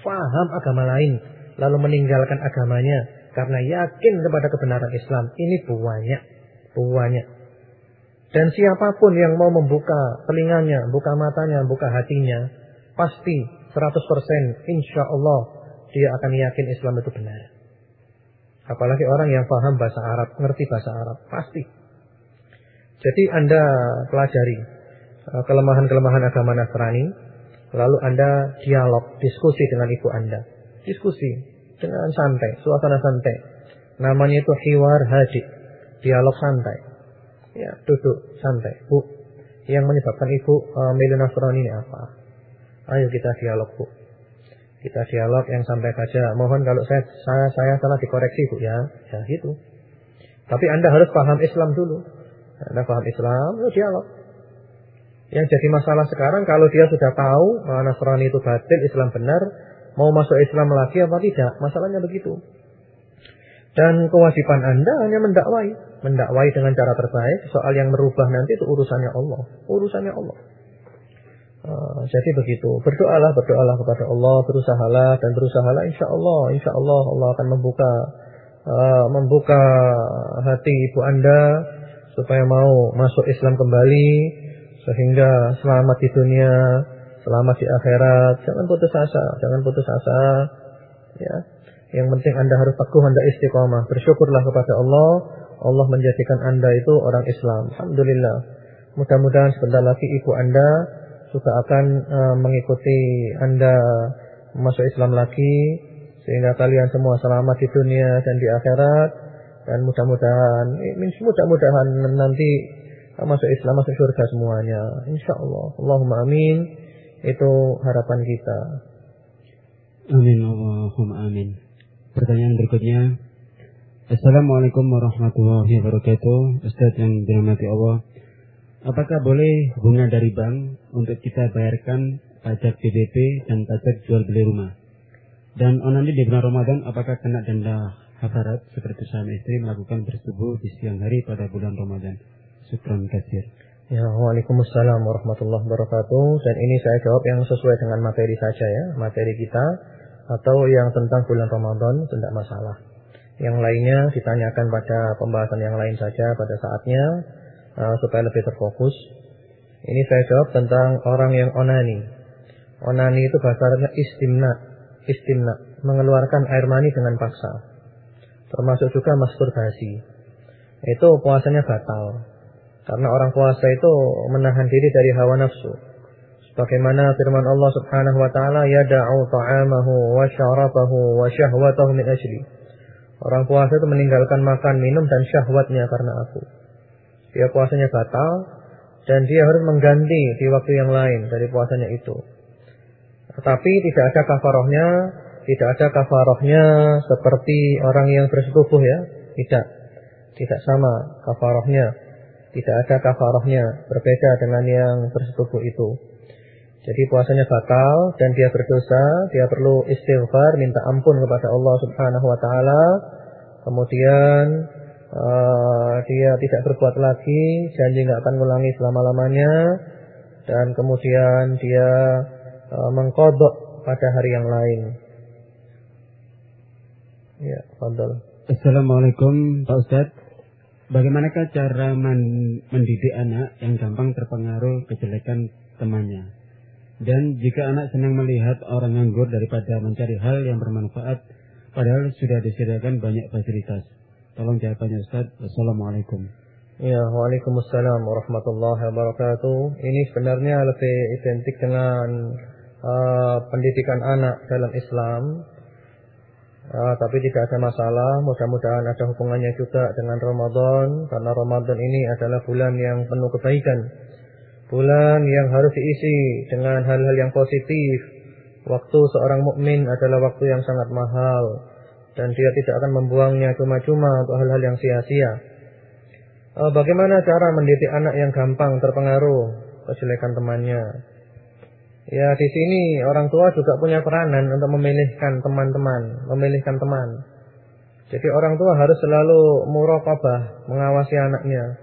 paham agama lain, lalu meninggalkan agamanya karena yakin kepada kebenaran Islam. Ini banyak, banyak. Dan siapa pun yang mau membuka telinganya, buka matanya, buka hatinya, pasti 100% insya Allah dia akan yakin Islam itu benar. Apalagi orang yang paham bahasa Arab, ngerti bahasa Arab, pasti. Jadi Anda pelajari uh, kelemahan-kelemahan agama Nasrani, lalu Anda dialog, diskusi dengan ibu Anda. Diskusi dengan santai, suasana santai. Namanya itu hiwar haji, dialog santai. Ya, duduk santai. Bu, yang menyebabkan ibu uh, milih Nasrani ini apa? Ayo kita dialog, Bu. Kita dialog yang sampai saja. Mohon kalau saya saya, saya salah dikoreksi Bu ya. Ya gitu. Tapi Anda harus paham Islam dulu. Anda paham Islam, ya dialog. Yang jadi masalah sekarang kalau dia sudah tahu Nasrani itu batil, Islam benar, mau masuk Islam lagi apa tidak? Masalahnya begitu. Dan kewajiban Anda hanya mendakwai, mendakwai dengan cara terbaik. Soal yang merubah nanti itu urusannya Allah, urusannya Allah. Uh, jadi begitu. Berdoalah, berdoalah kepada Allah, berusahalah dan berusahalah insya Allah, insya Allah Allah akan membuka uh, membuka hati ibu anda supaya mau masuk Islam kembali sehingga selamat di dunia, selamat di akhirat. Jangan putus asa, jangan putus asa. Ya, yang penting anda harus teguh, anda istiqomah. Bersyukurlah kepada Allah, Allah menjadikan anda itu orang Islam. Alhamdulillah. Mudah-mudahan sebentar lagi ibu anda juga akan uh, mengikuti Anda masuk Islam lagi sehingga kalian semua selamat di dunia dan di akhirat. Dan mudah-mudahan mudah-mudahan nanti masuk Islam masuk surga semuanya. Insyaallah. Allahumma amin. Itu harapan kita. Amin Allahumma amin. Pertanyaan berikutnya. Assalamualaikum warahmatullahi wabarakatuh. Ustaz yang dirahmati Allah Apakah boleh bunga dari bank untuk kita bayarkan pajak PDP dan pajak jual beli rumah? Dan onani di bulan Ramadan apakah kena denda hafarat seperti suami istri melakukan bersetubuh di siang hari pada bulan Ramadan? Syukran kasir. Ya, Waalaikumsalam warahmatullahi wabarakatuh. Dan ini saya jawab yang sesuai dengan materi saja ya, materi kita atau yang tentang bulan Ramadan tidak masalah. Yang lainnya ditanyakan pada pembahasan yang lain saja pada saatnya uh, supaya lebih terfokus. Ini saya jawab tentang orang yang onani. Onani itu bahasa Arabnya istimna, istimna, mengeluarkan air mani dengan paksa. Termasuk juga masturbasi. Itu puasanya batal. Karena orang puasa itu menahan diri dari hawa nafsu. Sebagaimana firman Allah Subhanahu wa taala, "Yada'u ta'amahu wa syarabahu wa syahwatahu min ajli." Orang puasa itu meninggalkan makan, minum dan syahwatnya karena aku dia puasanya batal dan dia harus mengganti di waktu yang lain dari puasanya itu. Tapi tidak ada kafarohnya, tidak ada kafarohnya seperti orang yang bersetubuh ya, tidak, tidak sama kafarohnya, tidak ada kafarohnya, berbeda dengan yang bersetubuh itu. Jadi puasanya batal dan dia berdosa, dia perlu istighfar, minta ampun kepada Allah Subhanahu wa taala. Kemudian uh, dia tidak berbuat lagi, janji nggak akan mengulangi selama-lamanya, dan kemudian dia uh, mengkodok pada hari yang lain. Ya, Fadol. Assalamualaikum Pak Ustadz. Bagaimanakah cara mendidik anak yang gampang terpengaruh kejelekan temannya? Dan jika anak senang melihat orang nganggur daripada mencari hal yang bermanfaat, padahal sudah disediakan banyak fasilitas. Tolong jawabannya Ustaz. Wassalamualaikum. Ya, Waalaikumsalam warahmatullahi wabarakatuh. Ini sebenarnya lebih identik dengan uh, pendidikan anak dalam Islam. Uh, tapi tidak ada masalah, mudah-mudahan ada hubungannya juga dengan Ramadan karena Ramadan ini adalah bulan yang penuh kebaikan. Bulan yang harus diisi dengan hal-hal yang positif. Waktu seorang mukmin adalah waktu yang sangat mahal. Dan dia tidak akan membuangnya cuma-cuma untuk hal-hal yang sia-sia. Uh, bagaimana cara mendidik anak yang gampang terpengaruh kejelekan temannya? Ya di sini orang tua juga punya peranan untuk memilihkan teman-teman, memilihkan teman. Jadi orang tua harus selalu muraqabah, mengawasi anaknya.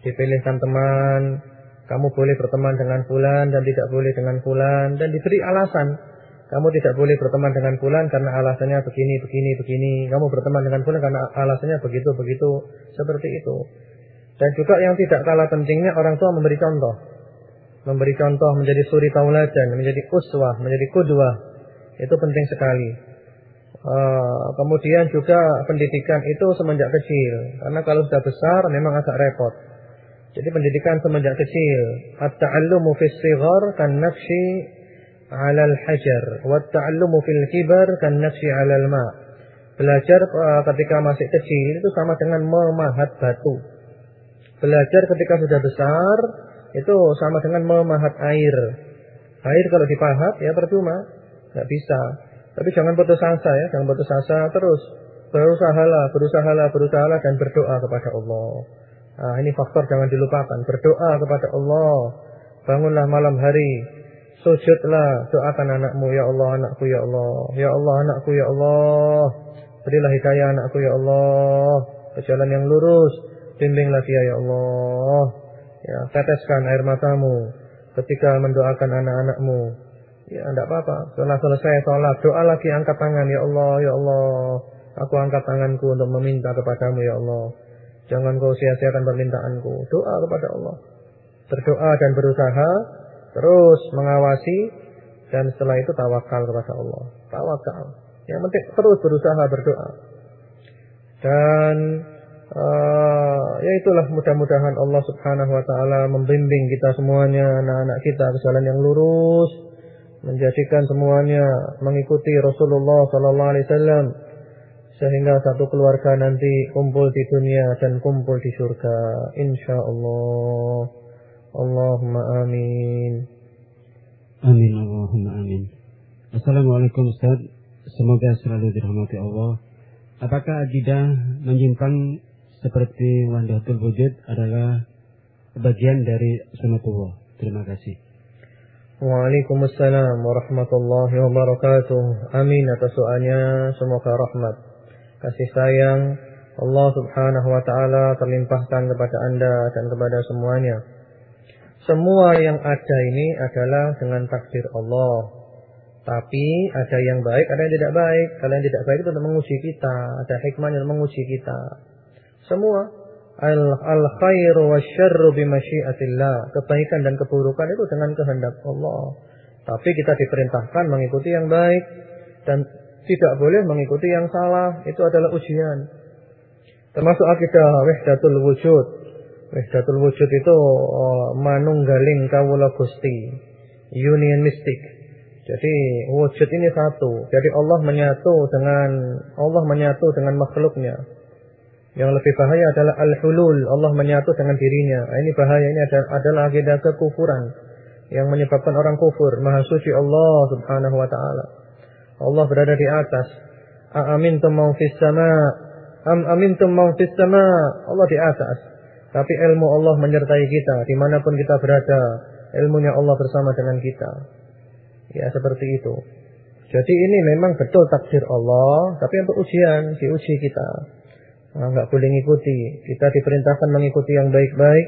Dipilihkan teman, kamu boleh berteman dengan fulan dan tidak boleh dengan fulan dan diberi alasan. Kamu tidak boleh berteman dengan fulan karena alasannya begini, begini, begini. Kamu berteman dengan fulan karena alasannya begitu, begitu, seperti itu. Dan juga yang tidak kalah pentingnya orang tua memberi contoh. Memberi contoh menjadi suri tauladan, menjadi uswah, menjadi kudwah. Itu penting sekali. Uh, kemudian juga pendidikan itu semenjak kecil. Karena kalau sudah besar memang agak repot. Jadi pendidikan semenjak kecil. At-ta'allumu fis sighar kan nafsi 'ala al-hajar wa at-ta'allumu fil kibar kan nafsi 'ala al-ma'. Belajar uh, ketika masih kecil itu sama dengan memahat batu. Belajar ketika sudah besar itu sama dengan memahat air. Air kalau dipahat ya percuma, nggak bisa. Tapi jangan putus asa ya, jangan putus asa terus. Berusahalah, berusahalah, berusahalah dan berdoa kepada Allah. Nah, ini faktor jangan dilupakan. Berdoa kepada Allah. Bangunlah malam hari. Sujudlah, doakan anakmu ya Allah, anakku ya Allah. Ya Allah, anakku ya Allah. Berilah hidayah anakku ya Allah ke jalan yang lurus. Bimbinglah dia ya Allah. Ya, teteskan air matamu ketika mendoakan anak-anakmu. Ya, tidak apa-apa. Setelah selesai sholat, doa lagi angkat tangan ya Allah, ya Allah. Aku angkat tanganku untuk meminta kepadamu ya Allah. Jangan kau sia-siakan permintaanku. Doa kepada Allah. Berdoa dan berusaha terus mengawasi dan setelah itu tawakal kepada Allah. Tawakal. Yang penting terus berusaha berdoa. Dan uh, ya itulah mudah-mudahan Allah Subhanahu wa taala membimbing kita semuanya anak-anak kita ke jalan yang lurus menjadikan semuanya mengikuti Rasulullah sallallahu alaihi wasallam sehingga satu keluarga nanti kumpul di dunia dan kumpul di surga insyaallah Allahumma amin amin Allahumma amin Assalamualaikum Ustaz semoga selalu dirahmati Allah apakah akidah menyimpang seperti wahdatul wujud adalah bagian dari sunatullah terima kasih Waalaikumsalam warahmatullahi wabarakatuh. Amin atas doanya. Semoga rahmat kasih sayang Allah Subhanahu wa taala terlimpahkan kepada Anda dan kepada semuanya. Semua yang ada ini adalah dengan takdir Allah. Tapi ada yang baik, ada yang tidak baik. Kalau yang tidak baik itu untuk menguji kita, ada hikmah yang menguji kita. Semua al, al khairu wasyarru bimasyiatillah. Kebaikan dan keburukan itu dengan kehendak Allah. Tapi kita diperintahkan mengikuti yang baik dan tidak boleh mengikuti yang salah. Itu adalah ujian. Termasuk akidah wahdatul wujud. Wahdatul wujud itu oh, manunggaling kawula Gusti. Union mistik. Jadi wujud ini satu. Jadi Allah menyatu dengan Allah menyatu dengan makhluknya. Yang lebih bahaya adalah al-hulul. Allah menyatu dengan dirinya. Nah, ini bahaya ini adalah akidah kekufuran yang menyebabkan orang kufur. Maha suci Allah Subhanahu wa taala. Allah berada di atas. Amintum man fis sama? Am amintum man fis sama? Allah di atas. Tapi ilmu Allah menyertai kita di mana pun kita berada. Ilmunya Allah bersama dengan kita. Ya seperti itu. Jadi ini memang betul takdir Allah, tapi untuk ujian, diuji kita. Nah, boleh ngikuti. Kita diperintahkan mengikuti yang baik-baik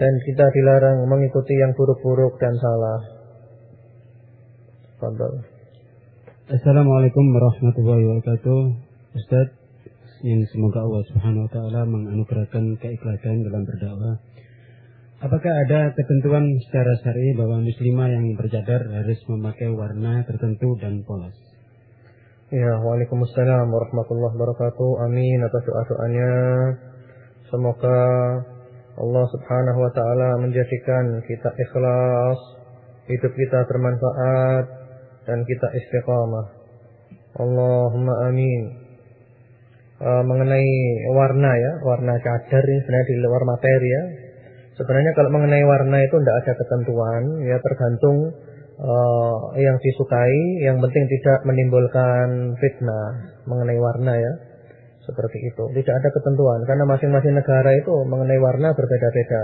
dan kita dilarang mengikuti yang buruk-buruk dan salah. Assalamualaikum warahmatullahi wabarakatuh. Ustaz, yang semoga Allah Subhanahu wa taala menganugerahkan keikhlasan dalam berdakwah. Apakah ada ketentuan secara syar'i bahwa muslimah yang bercadar harus memakai warna tertentu dan polos? Ya, Waalaikumsalam warahmatullahi wabarakatuh. Amin atas doa-doanya. Semoga Allah Subhanahu wa taala menjadikan kita ikhlas, hidup kita bermanfaat dan kita istiqamah. Allahumma amin. Uh, mengenai warna ya, warna cadar ini sebenarnya di luar materi ya. Sebenarnya kalau mengenai warna itu tidak ada ketentuan, ya tergantung uh, yang disukai, yang penting tidak menimbulkan fitnah mengenai warna ya. Seperti itu. Tidak ada ketentuan karena masing-masing negara itu mengenai warna berbeda-beda.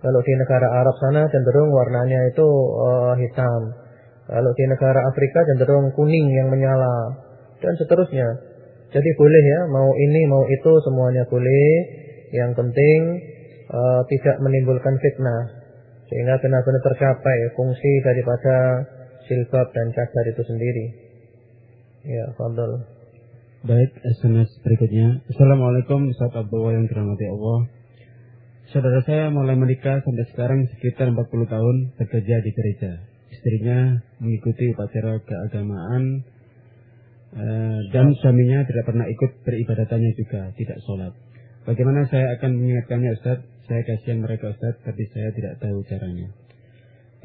Kalau di negara Arab sana cenderung warnanya itu uh, hitam. Kalau di negara Afrika cenderung kuning yang menyala dan seterusnya. Jadi boleh ya, mau ini mau itu semuanya boleh. Yang penting uh, tidak menimbulkan fitnah sehingga benar-benar tercapai fungsi daripada silbab dan cadar itu sendiri. Ya, fadl. Baik, SMS berikutnya. Assalamualaikum, Ustaz Abdullah yang dirahmati Allah. Saudara saya mulai menikah sampai sekarang sekitar 40 tahun bekerja di gereja. Istrinya mengikuti upacara keagamaan dan suaminya tidak pernah ikut peribadatannya juga, tidak sholat. Bagaimana saya akan mengingatkannya Ustaz? Saya kasihan mereka Ustaz, tapi saya tidak tahu caranya.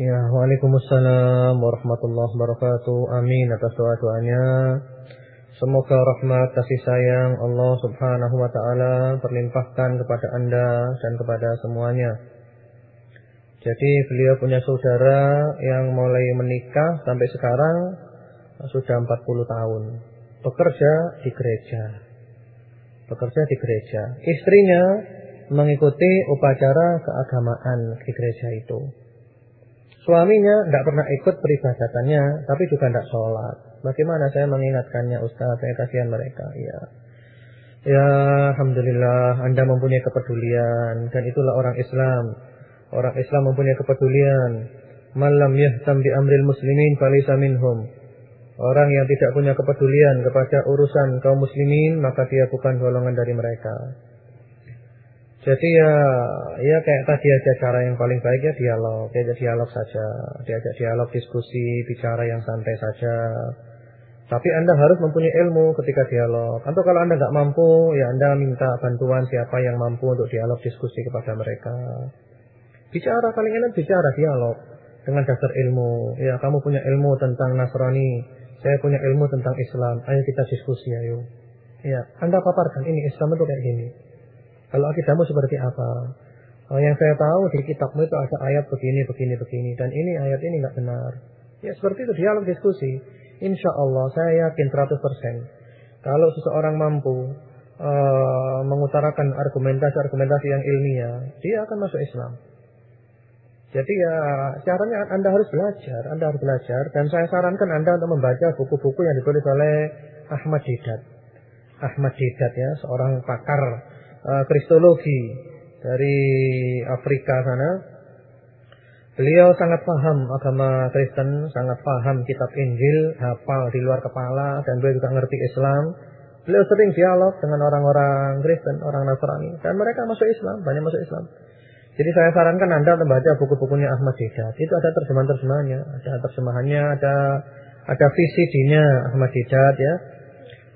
Ya, Waalaikumsalam warahmatullahi wabarakatuh. Amin atas doa-doanya. Semoga rahmat kasih sayang Allah Subhanahu wa taala terlimpahkan kepada Anda dan kepada semuanya. Jadi beliau punya saudara yang mulai menikah sampai sekarang sudah 40 tahun. Bekerja di gereja. Bekerja di gereja. Istrinya mengikuti upacara keagamaan di gereja itu. Suaminya tidak pernah ikut peribadatannya, tapi juga tidak sholat. Bagaimana saya mengingatkannya Ustaz? Saya kasihan mereka. Ya. Ya, alhamdulillah Anda mempunyai kepedulian dan itulah orang Islam. Orang Islam mempunyai kepedulian. Malam yahtam bi amril muslimin falisa minhum. Orang yang tidak punya kepedulian kepada urusan kaum muslimin maka dia bukan golongan dari mereka. Jadi ya, ya kayak tadi aja cara yang paling baik ya dialog, diajak dialog saja, diajak dialog diskusi, bicara yang santai saja. Tapi Anda harus mempunyai ilmu ketika dialog. Atau kalau Anda nggak mampu, ya Anda minta bantuan siapa yang mampu untuk dialog diskusi kepada mereka. Bicara paling enak bicara dialog dengan dasar ilmu. Ya kamu punya ilmu tentang Nasrani, saya punya ilmu tentang Islam. Ayo kita diskusi ayo. Ya Anda paparkan ini Islam itu kayak gini. Kalau akidahmu seperti apa? Oh, yang saya tahu di kitabmu itu ada ayat begini, begini, begini, dan ini ayat ini nggak benar. Ya seperti itu dialog diskusi. Insya Allah saya yakin 100% kalau seseorang mampu uh, mengutarakan argumentasi-argumentasi yang ilmiah, dia akan masuk Islam. Jadi ya caranya Anda harus belajar, Anda harus belajar dan saya sarankan Anda untuk membaca buku-buku yang ditulis oleh Ahmad Didat. Ahmad Didat ya, seorang pakar uh, kristologi dari Afrika sana Beliau sangat paham agama Kristen, sangat paham kitab Injil, hafal di luar kepala, dan beliau juga ngerti Islam. Beliau sering dialog dengan orang-orang Kristen, orang Nasrani, dan mereka masuk Islam, banyak masuk Islam. Jadi saya sarankan Anda membaca buku-bukunya Ahmad Didat. Itu ada terjemahan-terjemahannya, ada terjemahannya, ada ada VCD-nya Ahmad Didat ya.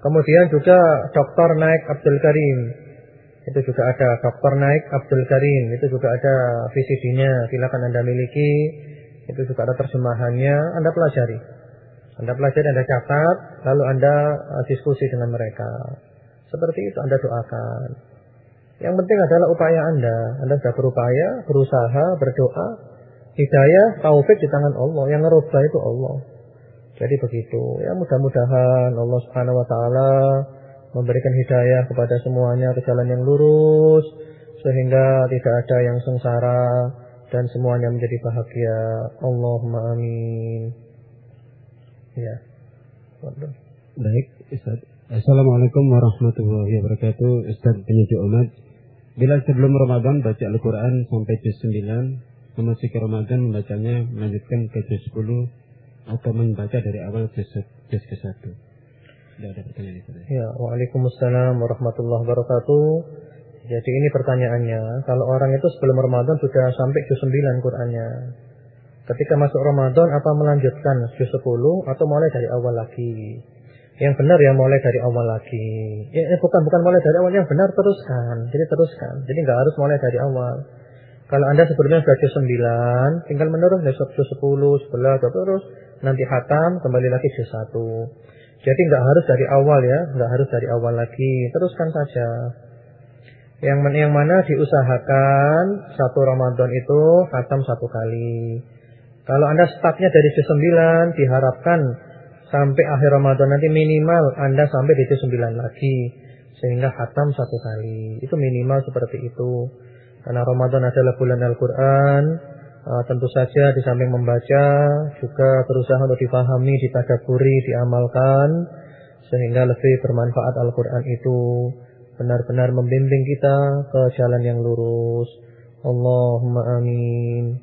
Kemudian juga Dr. Naik Abdul Karim itu juga ada Dr. Naik Abdul Karim, itu juga ada VCD-nya, silakan Anda miliki. Itu juga ada terjemahannya, Anda pelajari. Anda pelajari, Anda catat, lalu Anda uh, diskusi dengan mereka. Seperti itu Anda doakan. Yang penting adalah upaya Anda. Anda sudah berupaya, berusaha, berdoa. Hidayah, taufik di tangan Allah. Yang ngerubah itu Allah. Jadi begitu. Ya mudah-mudahan Allah Subhanahu wa taala memberikan hidayah kepada semuanya ke jalan yang lurus sehingga tidak ada yang sengsara dan semuanya menjadi bahagia. Allahumma amin. Ya. Baik, Ustaz. Assalamualaikum warahmatullahi wabarakatuh. Ustaz penyejuk umat. Bila sebelum Ramadan baca Al-Quran sampai juz 9, memasuki Ramadan membacanya melanjutkan ke juz 10 atau membaca dari awal juz, juz ke 1. Tidak ada pertanyaan itu. Ya, Waalaikumsalam warahmatullahi wabarakatuh. Jadi ini pertanyaannya, kalau orang itu sebelum Ramadan sudah sampai juz 9 Qur'annya. Ketika masuk Ramadan apa melanjutkan juz 10 atau mulai dari awal lagi? Yang benar ya mulai dari awal lagi. Ya, eh, bukan bukan mulai dari awal, yang benar teruskan. Jadi teruskan. Jadi nggak harus mulai dari awal. Kalau Anda sebelumnya sudah juz 9, tinggal menurun besok juz 10, 11, terus nanti hatam kembali lagi juz 1. Jadi nggak harus dari awal ya, nggak harus dari awal lagi, teruskan saja. Yang mana, yang mana diusahakan satu Ramadan itu khatam satu kali. Kalau Anda startnya dari juz 9, diharapkan sampai akhir Ramadan nanti minimal Anda sampai di juz 9 lagi. Sehingga khatam satu kali. Itu minimal seperti itu. Karena Ramadan adalah bulan Al-Quran. Uh, tentu saja di samping membaca juga berusaha untuk difahami, ditadaburi, diamalkan sehingga lebih bermanfaat Al-Qur'an itu benar-benar membimbing kita ke jalan yang lurus. Allahumma amin.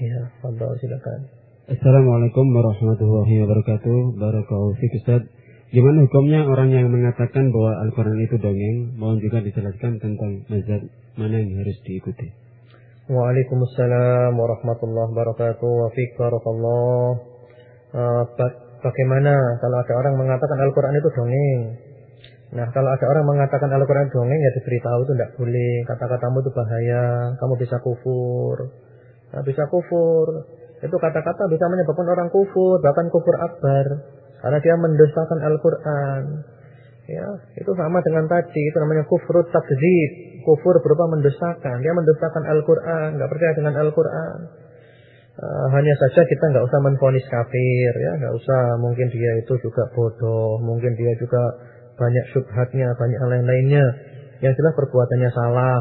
Ya, fadhal silakan. Assalamualaikum warahmatullahi wabarakatuh. Barakallahu fiik Ustaz. Gimana hukumnya orang yang mengatakan bahwa Al-Quran itu dongeng? Mohon juga dijelaskan tentang mazhab mana yang harus diikuti. Waalaikumsalam warahmatullahi wabarakatuh. Wa fiik barakallah. Uh, bagaimana kalau ada orang mengatakan Al-Quran itu dongeng? Nah, kalau ada orang mengatakan Al-Quran dongeng, ya diberitahu itu tidak boleh. Kata-katamu itu bahaya, kamu bisa kufur. Nah, bisa kufur. Itu kata-kata bisa menyebabkan orang kufur, bahkan kufur akbar. Karena dia mendustakan Al-Quran. Ya, itu sama dengan tadi, itu namanya kufur takzib kufur berupa mendustakan. Dia mendustakan Al-Quran, nggak percaya dengan Al-Quran. Uh, hanya saja kita nggak usah menfonis kafir, ya, nggak usah. Mungkin dia itu juga bodoh, mungkin dia juga banyak syubhatnya, banyak lain-lainnya. Yang jelas perbuatannya salah,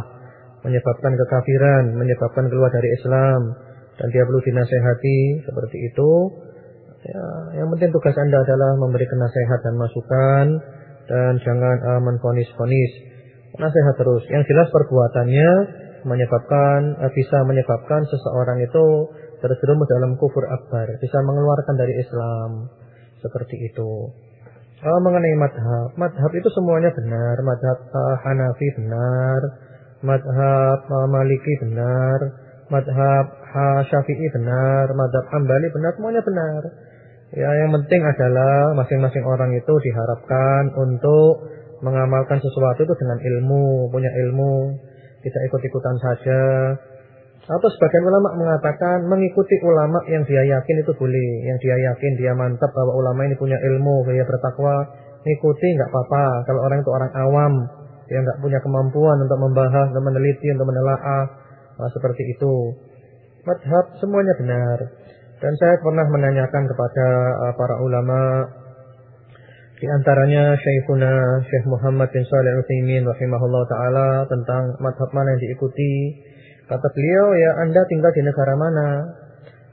menyebabkan kekafiran, menyebabkan keluar dari Islam, dan dia perlu dinasehati seperti itu. Ya, yang penting tugas anda adalah memberikan nasihat dan masukan dan jangan uh, menfonis-fonis nasihat terus. Yang jelas perbuatannya menyebabkan eh, bisa menyebabkan seseorang itu terjerumus dalam kufur akbar, bisa mengeluarkan dari Islam. Seperti itu. Oh, mengenai madhab, madhab itu semuanya benar. Madhab uh, Hanafi benar, madhab uh, Maliki benar, madhab Syafi'i benar, madhab Hambali benar, semuanya benar. Ya, yang penting adalah masing-masing orang itu diharapkan untuk mengamalkan sesuatu itu dengan ilmu, punya ilmu, tidak ikut-ikutan saja. Atau sebagian ulama mengatakan mengikuti ulama yang dia yakin itu boleh, yang dia yakin dia mantap bahwa ulama ini punya ilmu, dia bertakwa, ikuti nggak apa-apa. Kalau orang itu orang awam, dia nggak punya kemampuan untuk membahas, untuk meneliti, untuk menelaah, nah, seperti itu. Madhab semuanya benar. Dan saya pernah menanyakan kepada uh, para ulama di antaranya Syekhuna Syekh Muhammad bin Shalih Al-Utsaimin rahimahullah taala tentang madhab mana yang diikuti. Kata beliau, ya Anda tinggal di negara mana?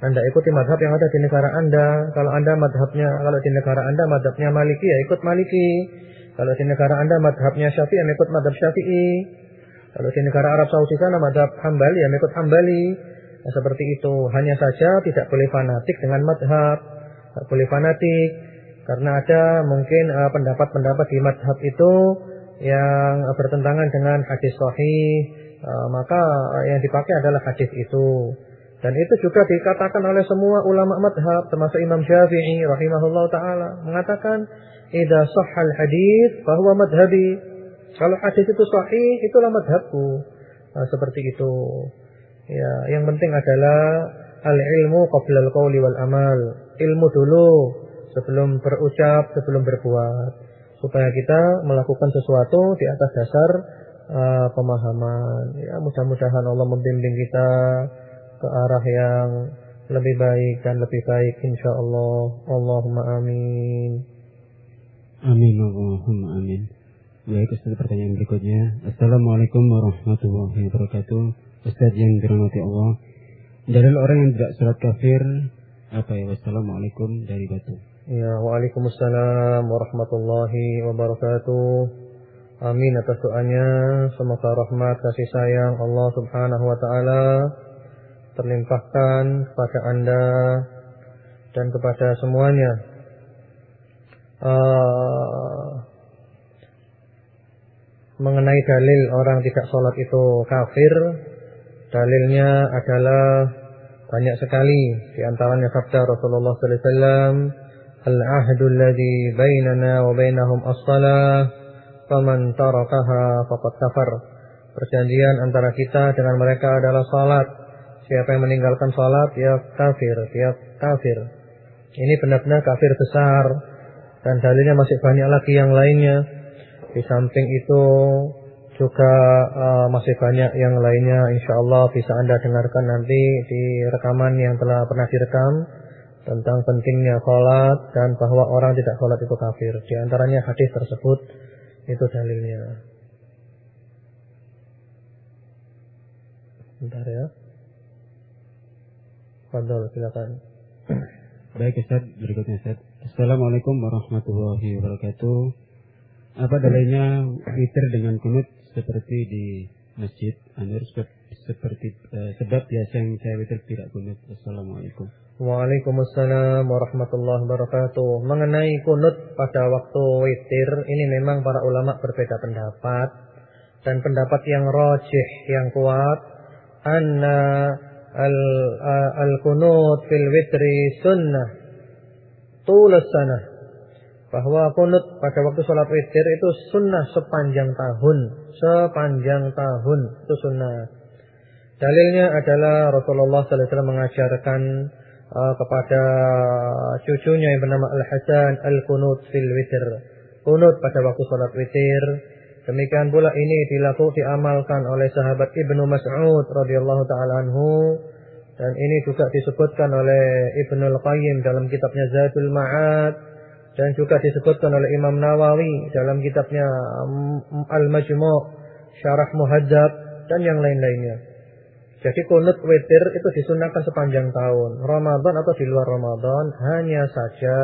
Anda ikuti madhab yang ada di negara Anda. Kalau Anda madhabnya, kalau di negara Anda madhabnya Maliki, ya ikut Maliki. Kalau di negara Anda madhabnya Syafi'i, ya ikut madhab Syafi'i. Kalau di negara Arab Saudi sana madhab Hambali, ya ikut Hambali. Nah, seperti itu. Hanya saja tidak boleh fanatik dengan madhab. Tidak boleh fanatik. Karena ada mungkin eh, pendapat-pendapat uh, di madhab itu yang bertentangan dengan hadis sahih, uh, maka yang dipakai adalah hadis itu. Dan itu juga dikatakan oleh semua ulama madhab, termasuk Imam Syafi'i rahimahullah taala mengatakan, "Idza sahhal hadis bahwa madhabi." Kalau hadis itu sahih, itulah madhabku. Nah, seperti itu. Ya, yang penting adalah al-ilmu qabla al-qawli wal amal. Ilmu dulu sebelum berucap, sebelum berbuat, supaya kita melakukan sesuatu di atas dasar uh, pemahaman. Ya, mudah-mudahan Allah membimbing kita ke arah yang lebih baik dan lebih baik insyaallah. Allahumma amin. Amin Allahumma amin. Baik Ustaz pertanyaan berikutnya Assalamualaikum warahmatullahi wabarakatuh Ustaz yang dirahmati Allah Dalil orang yang tidak sholat kafir Apa ya Wassalamualaikum dari batu Ya, Waalaikumsalam warahmatullahi wabarakatuh. Amin atas doanya. Semoga rahmat kasih sayang Allah Subhanahu wa taala terlimpahkan kepada Anda dan kepada semuanya. Uh, mengenai dalil orang tidak sholat itu kafir dalilnya adalah banyak sekali. Di antaranya sabda Rasulullah sallallahu alaihi wasallam al-ahdu alladhi bainana wa bainahum as-salah faman tarakaha faqad kafar. Perjanjian antara kita dengan mereka adalah salat. Siapa yang meninggalkan salat ya kafir dia kafir. Ini benar-benar kafir besar. Dan dalilnya masih banyak lagi yang lainnya di samping itu juga uh, masih banyak yang lainnya insya Allah bisa Anda dengarkan nanti di rekaman yang telah pernah direkam tentang pentingnya sholat dan bahwa orang tidak sholat itu kafir. Di antaranya hadis tersebut itu dalilnya. Bentar ya. Fadol silakan. Baik Ustaz, berikutnya Ustaz. Assalamualaikum warahmatullahi wabarakatuh. Apa dalilnya witir dengan kunut seperti di masjid Anur seperti uh, sebab biasa yang saya witir tidak kunut. Assalamualaikum. Waalaikumsalam warahmatullahi wabarakatuh. Mengenai kunut pada waktu witir ini memang para ulama berbeda pendapat dan pendapat yang rojih yang kuat anna al al kunut fil witri sunnah tulas sanah bahwa kunut pada waktu sholat witir itu sunnah sepanjang tahun, sepanjang tahun itu sunnah. Dalilnya adalah Rasulullah SAW mengajarkan uh, kepada cucunya yang bernama Al Hasan al kunut fil witir, kunut pada waktu sholat witir. Demikian pula ini dilakukan diamalkan oleh sahabat Ibnu Mas'ud radhiyallahu taala anhu dan ini juga disebutkan oleh Ibnu Al Qayyim dalam kitabnya Zadul Ma'ad dan juga disebutkan oleh Imam Nawawi dalam kitabnya Al-Majmu' Syarah Muhadzab dan yang lain-lainnya. Jadi kunut witir itu disunahkan sepanjang tahun, Ramadan atau di luar Ramadan, hanya saja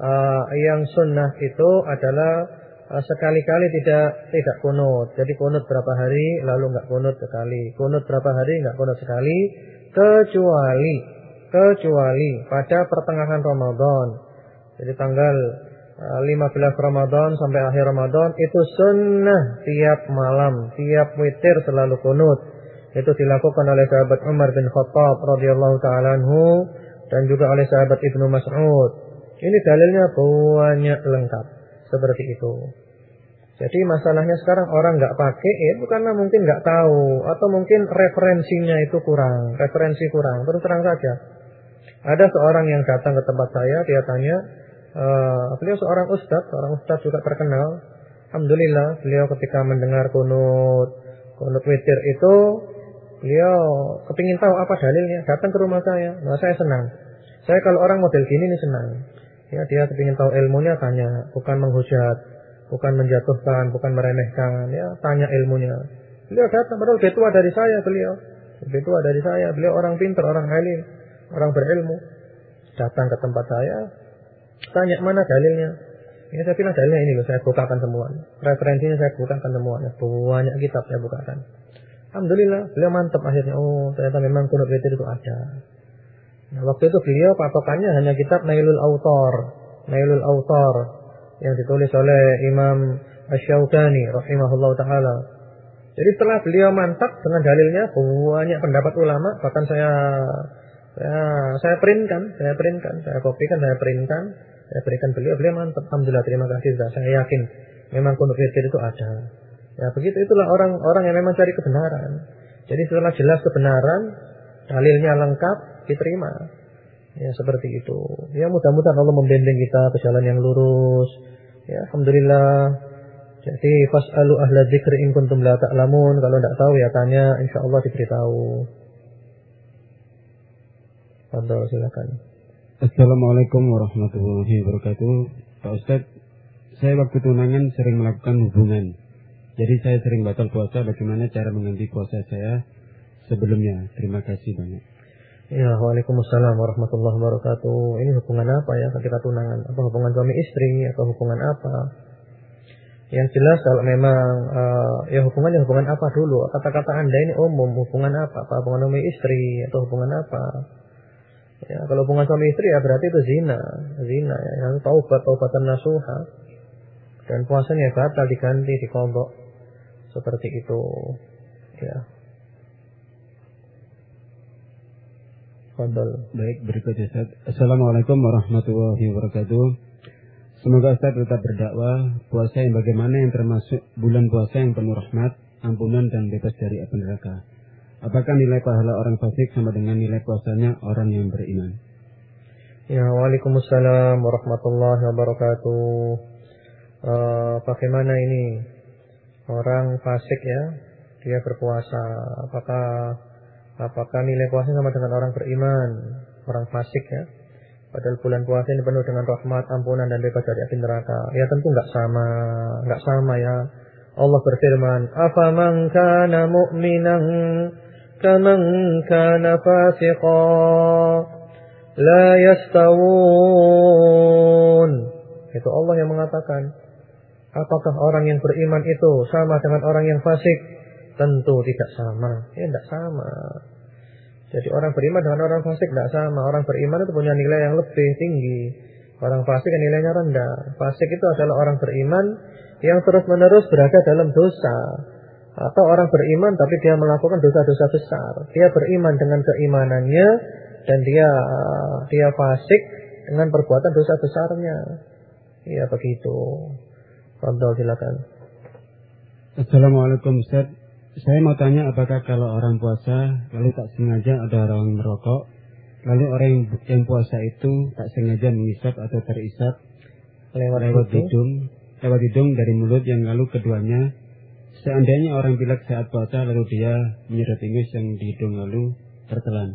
uh, yang sunnah itu adalah uh, sekali-kali tidak tidak kunut. Jadi kunut berapa hari lalu enggak kunut sekali, kunut berapa hari enggak kunut sekali, kecuali kecuali pada pertengahan Ramadan jadi tanggal 15 eh, Ramadan sampai akhir Ramadan itu sunnah tiap malam, tiap witir selalu kunut. Itu dilakukan oleh sahabat Umar bin Khattab radhiyallahu taala anhu dan juga oleh sahabat Ibnu Mas'ud. Ini dalilnya banyak lengkap seperti itu. Jadi masalahnya sekarang orang nggak pakai ya karena mungkin nggak tahu atau mungkin referensinya itu kurang, referensi kurang. Terus terang saja. Ada seorang yang datang ke tempat saya, dia tanya, Uh, beliau seorang ustadz, seorang ustadz juga terkenal. Alhamdulillah, beliau ketika mendengar kunut kunut witir itu, beliau kepingin tahu apa dalilnya. Datang ke rumah saya, nah saya senang. Saya kalau orang model gini nih senang. Ya, dia kepingin tahu ilmunya tanya, bukan menghujat, bukan menjatuhkan, bukan meremehkan. Ya, tanya ilmunya. Beliau datang, padahal lebih tua dari saya beliau. Lebih tua dari saya, beliau orang pintar, orang alim, orang berilmu. Datang ke tempat saya, Tanya mana dalilnya? Ya saya bilang dalilnya ini loh, saya bukakan semua. Referensinya saya bukakan semua. Banyak kitab saya bukakan. Alhamdulillah, beliau mantap akhirnya. Oh, ternyata memang kunut witir itu ada. Nah, waktu itu beliau patokannya hanya kitab Nailul Autor. Nailul Autor yang ditulis oleh Imam Asy-Syaukani rahimahullah taala. Jadi setelah beliau mantap dengan dalilnya banyak pendapat ulama, bahkan saya saya, saya printkan, saya printkan, saya kopikan, saya printkan, saya berikan beliau, beliau mantap. Alhamdulillah, terima kasih sudah. Saya yakin memang kunut witir itu ada. Ya begitu itulah orang-orang yang memang cari kebenaran. Jadi setelah jelas kebenaran, dalilnya lengkap, diterima. Ya seperti itu. Ya mudah-mudahan Allah membimbing kita ke jalan yang lurus. Ya alhamdulillah. Jadi fasalu ahla dzikri in kuntum la ta'lamun. Kalau tidak tahu ya tanya, insyaallah diberitahu. Fadol silakan. Assalamualaikum warahmatullahi wabarakatuh. Pak Ustaz, saya waktu tunangan sering melakukan hubungan. Jadi saya sering batal puasa. Bagaimana cara mengganti puasa saya sebelumnya? Terima kasih banyak. Ya, Waalaikumsalam warahmatullahi wabarakatuh. Ini hubungan apa ya ketika tunangan? Apa hubungan suami istri atau hubungan apa? Yang jelas kalau memang uh, ya hubungannya hubungan apa dulu? Kata-kata Anda ini umum, hubungan apa? Apa hubungan suami istri atau hubungan apa? Ya, kalau hubungan suami istri ya berarti itu zina, zina ya. Yang taubat, taubatan nasuha. Dan puasanya batal diganti, dikodok. Seperti itu. Ya. Fadal. Baik, berikutnya. Assalamualaikum warahmatullahi wabarakatuh. Semoga Ustaz tetap berdakwah puasa yang bagaimana yang termasuk bulan puasa yang penuh rahmat, ampunan dan bebas dari api neraka. Apakah nilai pahala orang fasik sama dengan nilai puasanya orang yang beriman? Ya, Waalaikumsalam warahmatullahi wabarakatuh. Uh, bagaimana ini orang fasik ya, dia berpuasa, apakah apakah nilai puasa sama dengan orang beriman, orang fasik ya? Padahal bulan puasa ini penuh dengan rahmat, ampunan dan bebas dari api neraka. Ya tentu nggak sama, nggak sama ya. Allah berfirman, "Afaman kana mu'minan kaman kana fasiqa la yastawun." Itu Allah yang mengatakan. Apakah orang yang beriman itu sama dengan orang yang fasik? Tentu tidak sama. Ya tidak sama. Jadi orang beriman dengan orang fasik tidak sama. Orang beriman itu punya nilai yang lebih tinggi. Orang fasik nilainya rendah. Fasik itu adalah orang beriman yang terus-menerus berada dalam dosa. Atau orang beriman tapi dia melakukan dosa-dosa besar. Dia beriman dengan keimanannya dan dia dia fasik dengan perbuatan dosa besarnya. Ya begitu. Fadol silakan. Assalamualaikum Ustaz. Saya mau tanya apakah kalau orang puasa lalu tak sengaja ada orang merokok, lalu orang yang, yang puasa itu tak sengaja mengisap atau terisap lewat, lewat hidung, lewat hidung dari mulut yang lalu keduanya, seandainya orang pilek saat puasa lalu dia menyedot ingus yang di hidung lalu tertelan.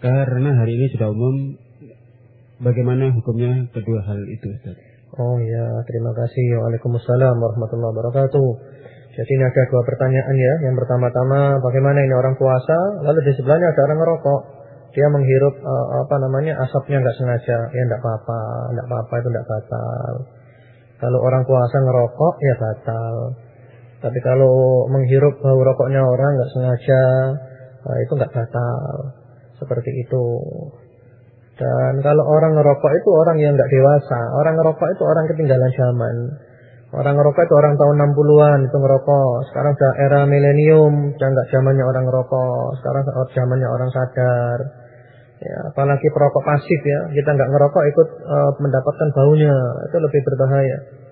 Karena hari ini sudah umum, bagaimana hukumnya kedua hal itu Ustaz? Oh ya, terima kasih. Waalaikumsalam warahmatullahi wabarakatuh. Jadi ini ada dua pertanyaan ya. Yang pertama-tama, bagaimana ini orang puasa, lalu di sebelahnya ada orang ngerokok. Dia menghirup uh, apa namanya asapnya nggak sengaja, ya nggak apa-apa, nggak apa-apa itu nggak batal. Kalau orang puasa ngerokok ya batal. Tapi kalau menghirup bau rokoknya orang nggak sengaja, uh, itu nggak batal. Seperti itu. Dan kalau orang ngerokok itu orang yang nggak dewasa. Orang ngerokok itu orang ketinggalan zaman. Orang ngerokok itu orang tahun 60-an itu ngerokok. Sekarang sudah era milenium, sudah nggak zamannya orang ngerokok. Sekarang zamannya orang sadar. Ya, apalagi perokok pasif ya. Kita nggak ngerokok ikut uh, mendapatkan baunya. Itu lebih berbahaya.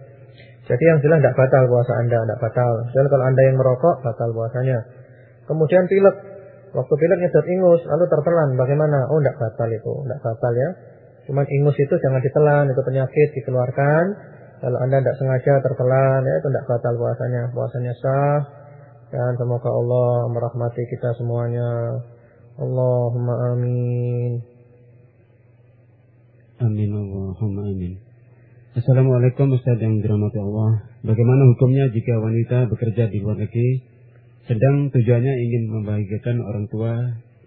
Jadi yang jelas tidak batal puasa Anda, tidak batal. Jadi kalau Anda yang merokok, batal puasanya. Kemudian pilek, Waktu pilek nyedot ingus, lalu tertelan, bagaimana? Oh, tidak batal itu, tidak batal ya. Cuman ingus itu jangan ditelan, itu penyakit dikeluarkan. Kalau anda tidak sengaja tertelan, ya itu tidak batal puasanya. Puasanya sah. Dan semoga Allah merahmati kita semuanya. Allahumma amin. Amin Allahumma amin. Assalamualaikum Ustaz yang dirahmati Allah. Bagaimana hukumnya jika wanita bekerja di luar negeri sedang tujuannya ingin membahagiakan orang tua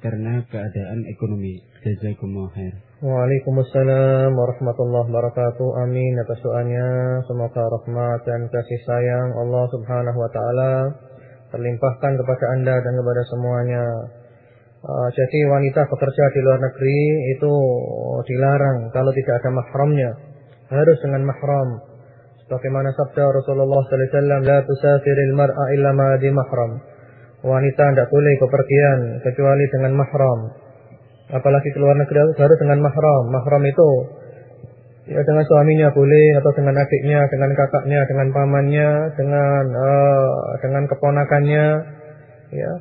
karena keadaan ekonomi. Jazakumullah khair. Waalaikumsalam warahmatullahi wabarakatuh. Amin atas doanya. Semoga rahmat dan kasih sayang Allah Subhanahu wa taala terlimpahkan kepada Anda dan kepada semuanya. Uh, jadi wanita bekerja di luar negeri itu dilarang kalau tidak ada mahramnya. Harus dengan mahram. Sebagaimana sabda Rasulullah sallallahu alaihi wasallam, "La tusafiril mar'a illa di mahram." Wanita tidak boleh bepergian kecuali dengan mahram. Apalagi keluar negeri harus dengan mahram. Mahram itu ya dengan suaminya boleh atau dengan adiknya, dengan kakaknya, dengan pamannya, dengan uh, dengan keponakannya, ya,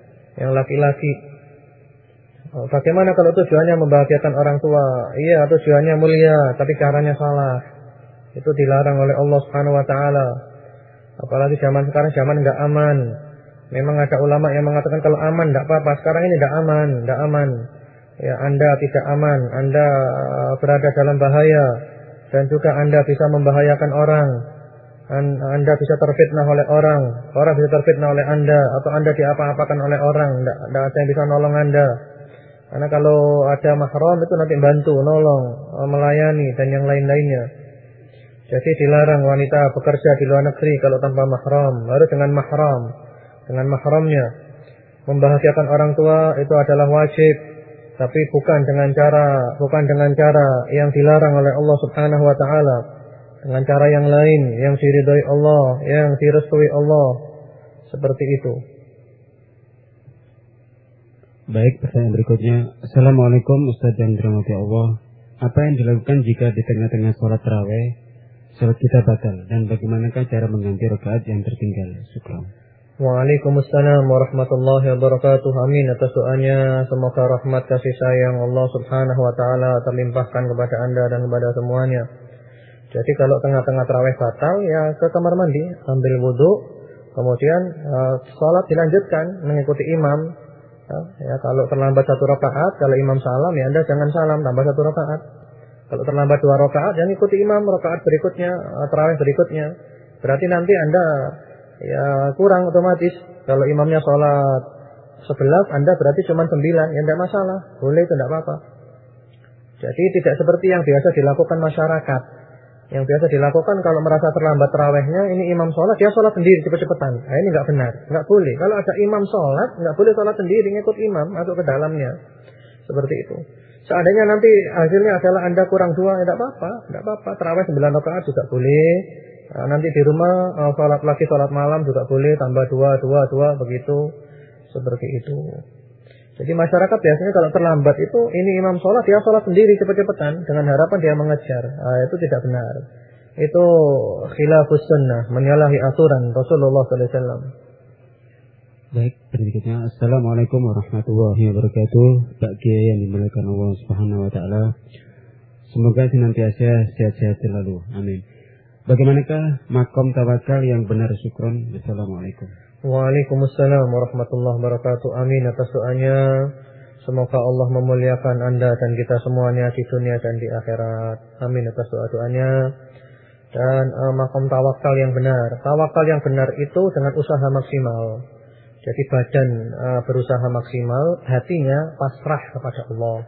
yang laki-laki. Oh, bagaimana kalau tujuannya membahagiakan orang tua? Iya, tujuannya mulia, tapi caranya salah. Itu dilarang oleh Allah Subhanahu wa taala. Apalagi zaman sekarang zaman enggak aman. Memang ada ulama yang mengatakan kalau aman enggak apa-apa. Sekarang ini enggak aman, enggak aman. Ya, Anda tidak aman, Anda uh, berada dalam bahaya dan juga Anda bisa membahayakan orang. Anda bisa terfitnah oleh orang, orang bisa terfitnah oleh Anda atau Anda diapa-apakan oleh orang, tidak ada yang bisa nolong Anda. Karena kalau ada mahram itu nanti bantu, nolong, uh, melayani dan yang lain-lainnya. Jadi dilarang wanita bekerja di luar negeri kalau tanpa mahram, harus dengan mahram, dengan mahramnya. Membahagiakan orang tua itu adalah wajib, tapi bukan dengan cara bukan dengan cara yang dilarang oleh Allah Subhanahu wa taala. Dengan cara yang lain yang diridhoi Allah, yang direstui Allah. Seperti itu. Baik, pertanyaan berikutnya. Assalamualaikum Ustaz dan dirahmati Allah. Apa yang dilakukan jika di tengah-tengah sholat taraweh Salat kita batal dan bagaimanakah cara mengganti rakaat yang tertinggal? Syukran. Waalaikumsalam warahmatullahi wabarakatuh. Amin atas doanya. Semoga rahmat kasih sayang Allah Subhanahu wa taala terlimpahkan kepada Anda dan kepada semuanya. Jadi kalau tengah-tengah terawih batal ya ke kamar mandi, ambil wudhu, kemudian uh, sholat dilanjutkan mengikuti imam. Ya, ya, kalau terlambat satu rakaat, kalau imam salam ya anda jangan salam tambah satu rakaat. Kalau terlambat dua rakaat, jangan ikuti imam rakaat berikutnya, uh, terawih berikutnya. Berarti nanti anda ya kurang otomatis. Kalau imamnya sholat sebelas, anda berarti cuma sembilan, ya tidak masalah, boleh itu tidak apa-apa. Jadi tidak seperti yang biasa dilakukan masyarakat. Yang biasa dilakukan kalau merasa terlambat terawihnya, ini imam sholat, dia sholat sendiri cepet-cepetan. Nah, ini nggak benar, nggak boleh. Kalau ada imam sholat, nggak boleh sholat sendiri, ngikut imam masuk ke dalamnya. Seperti itu. Seandainya nanti hasilnya adalah anda kurang dua, tidak ya apa-apa, tidak apa-apa. Terawih sembilan rakaat juga boleh. Nah, nanti di rumah uh, sholat lagi sholat malam juga boleh, tambah dua, dua, dua, begitu. Seperti itu. Jadi masyarakat biasanya kalau terlambat itu ini imam sholat dia sholat sendiri cepet-cepetan dengan harapan dia mengejar. Nah, itu tidak benar. Itu khilafus sunnah, menyalahi aturan Rasulullah SAW. Baik, berikutnya Assalamualaikum warahmatullahi wabarakatuh. Pak yang dimuliakan Allah Subhanahu wa taala. Semoga senantiasa sehat-sehat selalu. Amin. Bagaimanakah makom tawakal yang benar syukron? Assalamualaikum. Waalaikumsalam warahmatullahi wabarakatuh. Amin atas doanya. Semoga Allah memuliakan Anda dan kita semuanya di dunia dan di akhirat. Amin atas doa-doanya. Dan uh, makom tawakal yang benar. Tawakal yang benar itu dengan usaha maksimal. Jadi badan uh, berusaha maksimal, hatinya pasrah kepada Allah.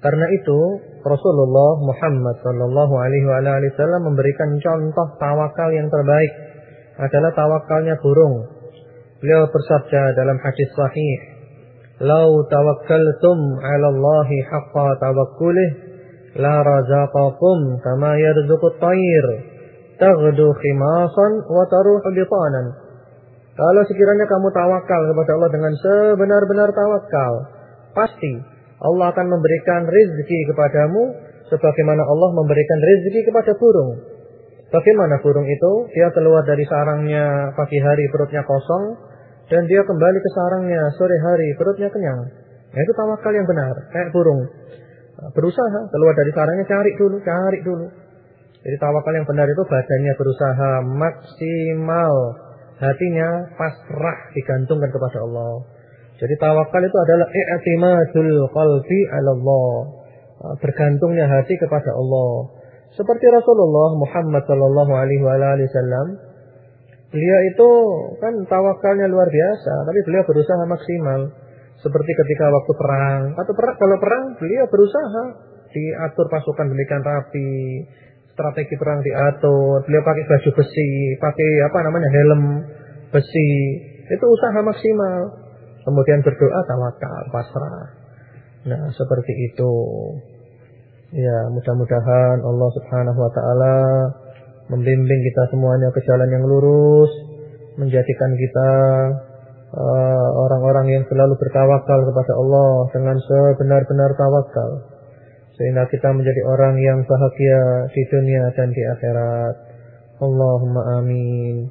Karena itu Rasulullah Muhammad Shallallahu Alaihi Wasallam memberikan contoh tawakal yang terbaik adalah tawakalnya burung Beliau bersabda dalam hadis sahih, "Lau tawakkaltum 'ala Allahi haqqa tawakkulih, la razaqakum kama yarzuqut tayr, taghdu khimasan wa taruhu bitanan." Kalau sekiranya kamu tawakal kepada Allah dengan sebenar-benar tawakal, pasti Allah akan memberikan rezeki kepadamu sebagaimana Allah memberikan rezeki kepada burung. Bagaimana burung itu? Dia keluar dari sarangnya pagi hari perutnya kosong, dan dia kembali ke sarangnya sore hari perutnya kenyang. Nah, itu tawakal yang benar, kayak burung. Berusaha keluar dari sarangnya cari dulu, cari dulu. Jadi tawakal yang benar itu badannya berusaha maksimal, hatinya pasrah digantungkan kepada Allah. Jadi tawakal itu adalah i'timadul qalbi 'ala Allah. Bergantungnya hati kepada Allah. Seperti Rasulullah Muhammad sallallahu alaihi wasallam Beliau itu kan tawakalnya luar biasa, tapi beliau berusaha maksimal. Seperti ketika waktu perang. Atau perang, kalau perang beliau berusaha diatur pasukan demikian rapi, strategi perang diatur, beliau pakai baju besi, pakai apa namanya helm besi. Itu usaha maksimal. Kemudian berdoa tawakal, pasrah. Nah, seperti itu. Ya, mudah-mudahan Allah Subhanahu wa taala membimbing kita semuanya ke jalan yang lurus, menjadikan kita uh, orang-orang uh, yang selalu bertawakal kepada Allah dengan sebenar-benar tawakal. Sehingga kita menjadi orang yang bahagia di dunia dan di akhirat. Allahumma amin.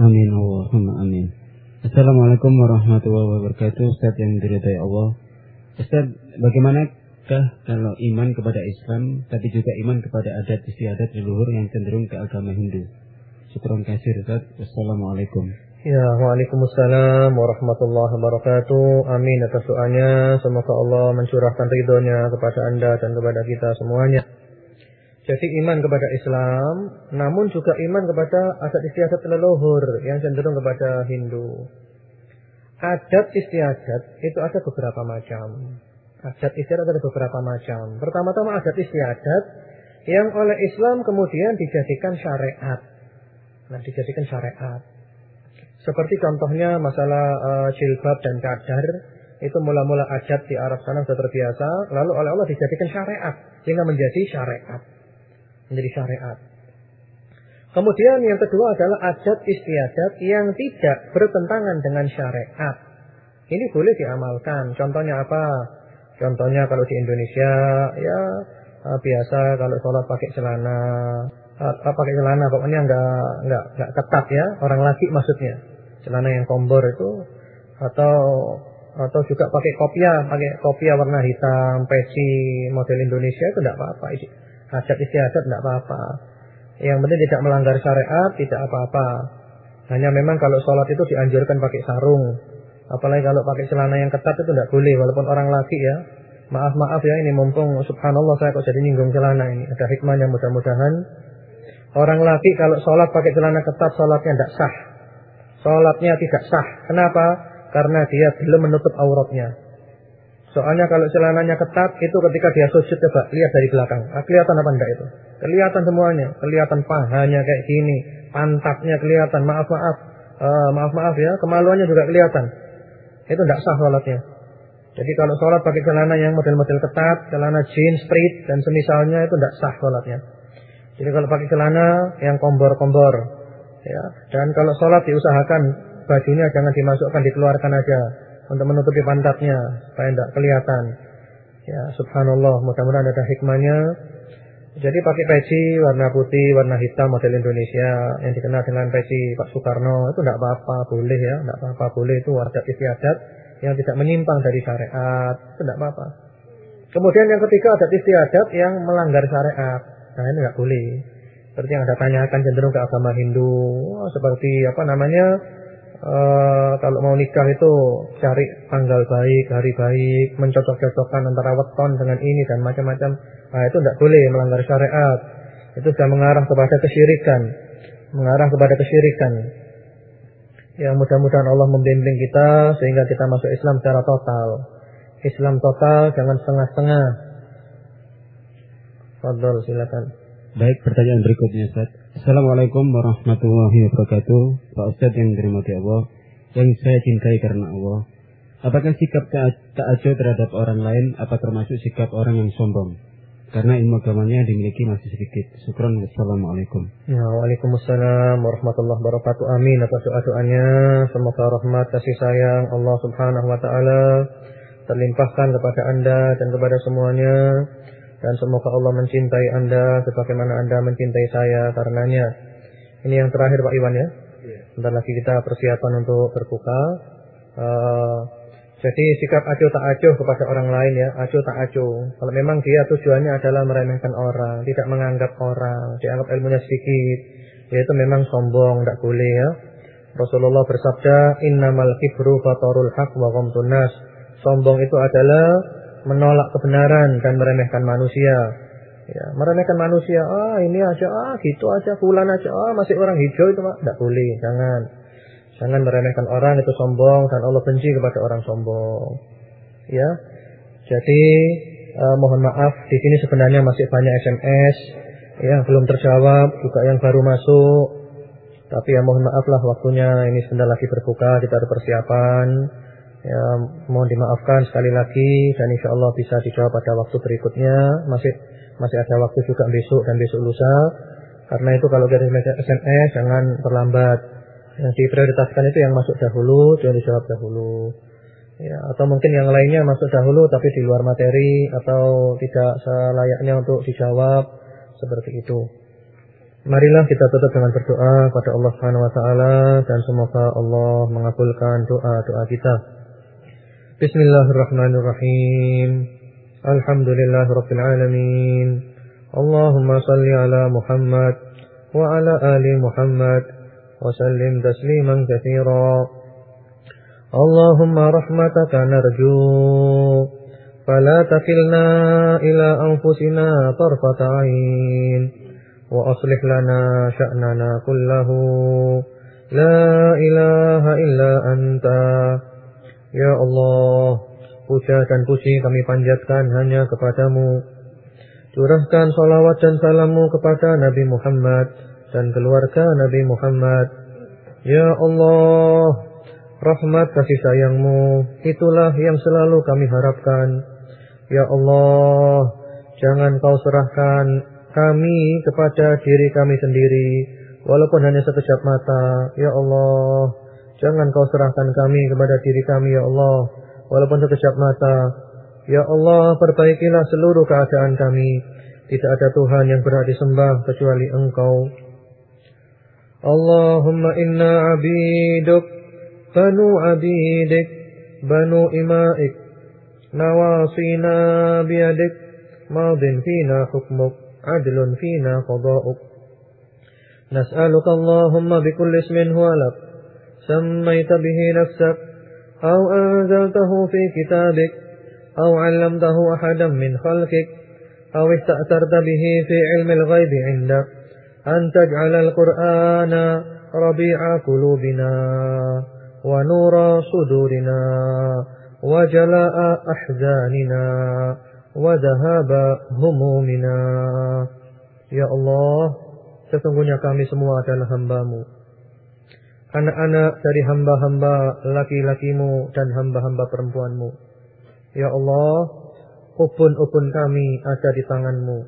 Amin Allahumma amin. Assalamualaikum warahmatullahi wabarakatuh. Ustaz yang diridai Allah. Ustaz, bagaimana Apakah kalau iman kepada Islam, tapi juga iman kepada adat istiadat leluhur yang cenderung ke agama Hindu? Syukran kasih Ustaz. Wassalamualaikum. Ya, Waalaikumsalam warahmatullahi wabarakatuh. Amin atas doanya. Semoga Allah mencurahkan ridhonya kepada Anda dan kepada kita semuanya. Jadi iman kepada Islam, namun juga iman kepada adat istiadat leluhur yang cenderung kepada Hindu. Adat istiadat itu ada beberapa macam. Adat istiadat ada beberapa macam. Pertama-tama adat istiadat yang oleh Islam kemudian dijadikan syariat. Nah, dijadikan syariat. Seperti contohnya masalah uh, jilbab dan cadar itu mula-mula adat di Arab sana sudah terbiasa, lalu oleh Allah dijadikan syariat sehingga menjadi syariat. Menjadi syariat. Kemudian yang kedua adalah adat istiadat yang tidak bertentangan dengan syariat. Ini boleh diamalkan. Contohnya apa? Contohnya kalau di Indonesia ya uh, biasa kalau sholat pakai celana, uh, pakai celana pokoknya nggak nggak nggak ketat ya orang laki maksudnya celana yang kombor itu atau atau juga pakai kopiah pakai kopiah warna hitam peci model Indonesia itu tidak apa-apa hajat istiadat tidak apa-apa yang penting tidak melanggar syariat tidak apa-apa Hanya memang kalau sholat itu dianjurkan pakai sarung. Apalagi kalau pakai celana yang ketat itu tidak boleh. Walaupun orang laki ya. Maaf maaf ya ini mumpung subhanallah saya kok jadi nyinggung celana ini. Ada hikmahnya mudah-mudahan. Orang laki kalau sholat pakai celana ketat sholatnya tidak sah. Sholatnya tidak sah. Kenapa? Karena dia belum menutup auratnya. Soalnya kalau celananya ketat itu ketika dia sujud coba lihat dari belakang. Ah, kelihatan apa enggak itu? Kelihatan semuanya. Kelihatan pahanya kayak gini, pantatnya kelihatan. Maaf maaf, uh, maaf maaf ya, kemaluannya juga kelihatan. Itu enggak sah sholatnya. Jadi kalau sholat pakai celana yang model-model ketat, celana jeans, street dan semisalnya itu enggak sah sholatnya. Jadi kalau pakai celana yang kombor-kombor, ya. Dan kalau sholat diusahakan bajunya jangan dimasukkan, dikeluarkan aja untuk menutupi pantatnya supaya tidak kelihatan. Ya, subhanallah, mudah-mudahan ada hikmahnya. Jadi pakai peci warna putih, warna hitam model Indonesia yang dikenal dengan peci Pak Soekarno itu tidak apa-apa, boleh ya, tidak apa-apa, boleh itu adat istiadat yang tidak menyimpang dari syariat, itu tidak apa-apa. Kemudian yang ketiga adat istiadat yang melanggar syariat. Nah, ini tidak boleh. Seperti yang Anda tanyakan cenderung ke agama Hindu, seperti apa namanya? uh, kalau mau nikah itu cari tanggal baik, hari baik, mencocok-cocokkan antara weton dengan ini dan macam-macam. Nah, itu tidak boleh melanggar syariat. Itu sudah mengarah kepada kesyirikan. Mengarah kepada kesyirikan. Ya mudah-mudahan Allah membimbing kita sehingga kita masuk Islam secara total. Islam total, jangan setengah-setengah. Fadol, silakan. Baik, pertanyaan berikutnya Ustaz. Assalamualaikum warahmatullahi wabarakatuh. Pak Ustaz yang dirahmati Allah, yang saya cintai karena Allah. Apakah sikap ta'ajo terhadap orang lain apa termasuk sikap orang yang sombong? Karena ilmu agamanya dimiliki masih sedikit. Syukran. Wassalamualaikum. Ya, Waalaikumsalam warahmatullahi wabarakatuh. Amin atas doa-doanya. Semoga rahmat kasih sayang Allah Subhanahu wa taala terlimpahkan kepada Anda dan kepada semuanya dan semoga Allah mencintai Anda sebagaimana Anda mencintai saya karenanya. Ini yang terakhir Pak Iwan ya. Iya. Bentar lagi kita persiapan untuk berbuka. Uh, jadi sikap acuh tak acuh kepada orang lain ya, acuh tak acuh. Kalau memang dia tujuannya adalah meremehkan orang, tidak menganggap orang, dianggap ilmunya sedikit, yaitu memang sombong, tidak boleh ya. Rasulullah bersabda, Innamal kibru fatarul haq wa ghamtun nas. Sombong itu adalah menolak kebenaran dan meremehkan manusia. Ya, meremehkan manusia, ah ini aja, ah gitu aja, bulan aja, ah masih orang hijau itu mak, tidak boleh, jangan. Jangan meremehkan orang itu sombong dan Allah benci kepada orang sombong. Ya, jadi uh, mohon maaf di sini sebenarnya masih banyak SMS yang belum terjawab, juga yang baru masuk. Tapi ya mohon maaf lah waktunya ini sebentar lagi berbuka, kita ada persiapan. Ya, mohon dimaafkan sekali lagi dan insya Allah bisa dijawab pada waktu berikutnya. Masih masih ada waktu juga besok dan besok lusa. Karena itu kalau dari SMS jangan terlambat. Yang diprioritaskan itu yang masuk dahulu, jangan dijawab dahulu. Ya, atau mungkin yang lainnya masuk dahulu tapi di luar materi atau tidak selayaknya untuk dijawab seperti itu. Marilah kita tutup dengan berdoa kepada Allah Subhanahu wa taala dan semoga Allah mengabulkan doa-doa kita. بسم الله الرحمن الرحيم الحمد لله رب العالمين اللهم صل على محمد وعلى آل محمد وسلم تسليما كثيرا اللهم رحمتك نرجو فلا تكلنا إلى أنفسنا طرفة عين وأصلح لنا شأننا كله لا إله إلا أنت Ya Allah, puja dan puji kami panjatkan hanya kepadamu. Curahkan salawat dan salammu kepada Nabi Muhammad dan keluarga Nabi Muhammad. Ya Allah, rahmat kasih sayangmu, itulah yang selalu kami harapkan. Ya Allah, jangan kau serahkan kami kepada diri kami sendiri, walaupun hanya sekejap mata. Ya Allah, Jangan kau serahkan kami kepada diri kami ya Allah Walaupun sekejap mata Ya Allah perbaikilah seluruh keadaan kami Tidak ada Tuhan yang berhak disembah kecuali engkau Allahumma inna abiduk Banu abidik Banu imaik Nawasina biadik Madin fina hukmuk Adlun fina qada'uk نسألك اللهم بكل اسم هو لك سميت به نفسك أو أنزلته في كتابك أو علمته أحدا من خلقك أو استأثرت به في علم الغيب عندك أن تجعل القرآن ربيع قلوبنا ونور صدورنا وجلاء أحزاننا وذهاب همومنا Ya Allah, sesungguhnya kami semua adalah hambamu. Anak-anak dari hamba-hamba laki-lakimu dan hamba-hamba perempuanmu. Ya Allah, ubun-ubun kami ada di tanganmu.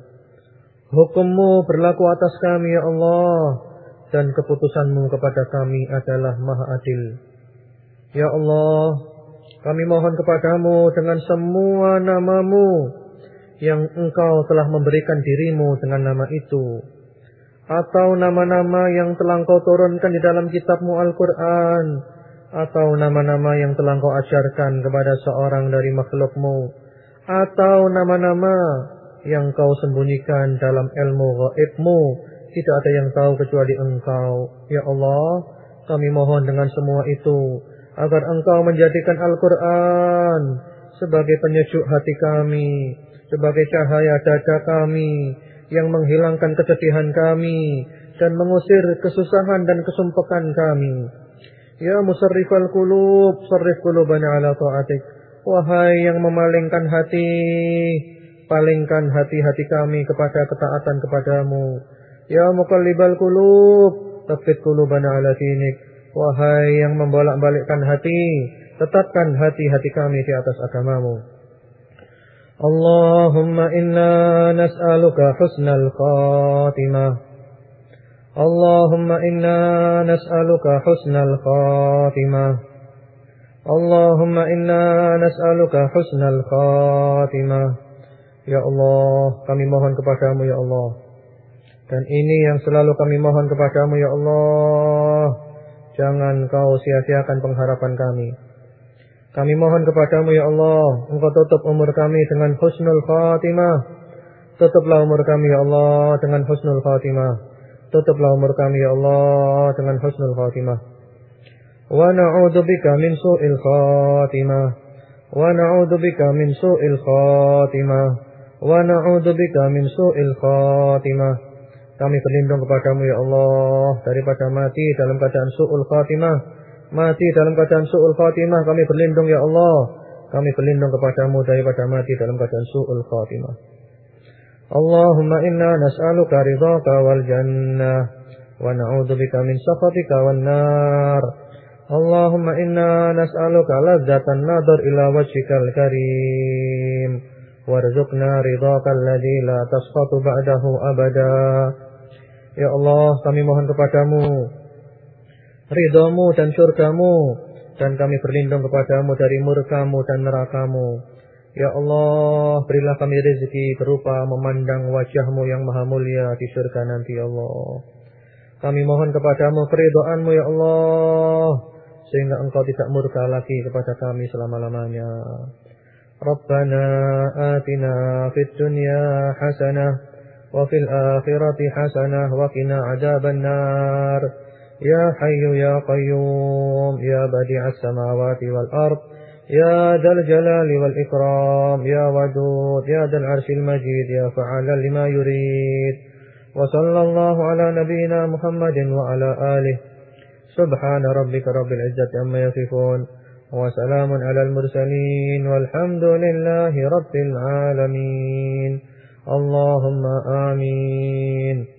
Hukummu berlaku atas kami, Ya Allah. Dan keputusanmu kepada kami adalah maha adil. Ya Allah, kami mohon kepadamu dengan semua namamu yang engkau telah memberikan dirimu dengan nama itu. Atau nama-nama yang telah engkau turunkan di dalam kitabmu Al-Quran. Atau nama-nama yang telah engkau ajarkan kepada seorang dari makhlukmu. Atau nama-nama yang kau sembunyikan dalam ilmu gaibmu. Tidak ada yang tahu kecuali engkau. Ya Allah, kami mohon dengan semua itu. Agar engkau menjadikan Al-Quran sebagai penyejuk hati kami sebagai cahaya dada kami yang menghilangkan kesedihan kami dan mengusir kesusahan dan kesumpekan kami. Ya musarrifal qulub, sarrif qulubana ala ta'atik. Wahai yang memalingkan hati, palingkan hati-hati kami kepada ketaatan kepadamu. Ya muqallibal qulub, tafid qulubana ala dinik. Wahai yang membolak-balikkan hati, tetapkan hati-hati kami di atas agamamu. اللهم إنا نسألك حسن الخاتمة اللهم إنا نسألك حسن الخاتمة اللهم إنا نسألك حسن الخاتمة Ya Allah, kami mohon kepadamu ya Allah. Dan ini yang selalu kami mohon kepadamu ya Allah. Jangan kau sia-siakan pengharapan kami. Kami mohon kepadamu ya Allah, Engkau tutup umur kami dengan husnul khatimah. Tutuplah umur kami ya Allah dengan husnul khatimah. Tutuplah umur kami ya Allah dengan husnul khatimah. Wa na'udzu bika min su'il khatimah. Wa na'udzu bika min su'il khatimah. Wa na'udzu bika min su'il khatimah. Kami berlindung kepadamu ya Allah daripada mati dalam keadaan su'ul khatimah mati dalam keadaan su'ul khatimah kami berlindung ya Allah. Kami berlindung kepadamu daripada mati dalam keadaan su'ul khatimah. Allahumma inna nas'aluka ridhaka wal jannah wa na'udzubika min sakhatika wan nar. Allahumma inna nas'aluka ladzatan nadhar ila wajhikal karim. Warzuqna ridhaka alladhi la tasqatu ba'dahu abada. Ya Allah kami mohon kepadamu ridhamu dan surgamu dan kami berlindung kepadamu dari murkamu dan nerakamu. Ya Allah, berilah kami rezeki berupa memandang wajahmu yang maha mulia di surga nanti ya Allah. Kami mohon kepadamu keridhaanmu ya Allah, sehingga engkau tidak murka lagi kepada kami selama-lamanya. Rabbana atina fid dunya hasanah wa fil akhirati hasanah wa adzaban nar. يا حي يا قيوم يا بديع السماوات والأرض يا ذا الجلال والإكرام يا ودود يا ذا العرش المجيد يا فعالا لما يريد. وصلى الله على نبينا محمد وعلى آله. سبحان ربك رب العزة عما يصفون. وسلام على المرسلين والحمد لله رب العالمين. اللهم آمين.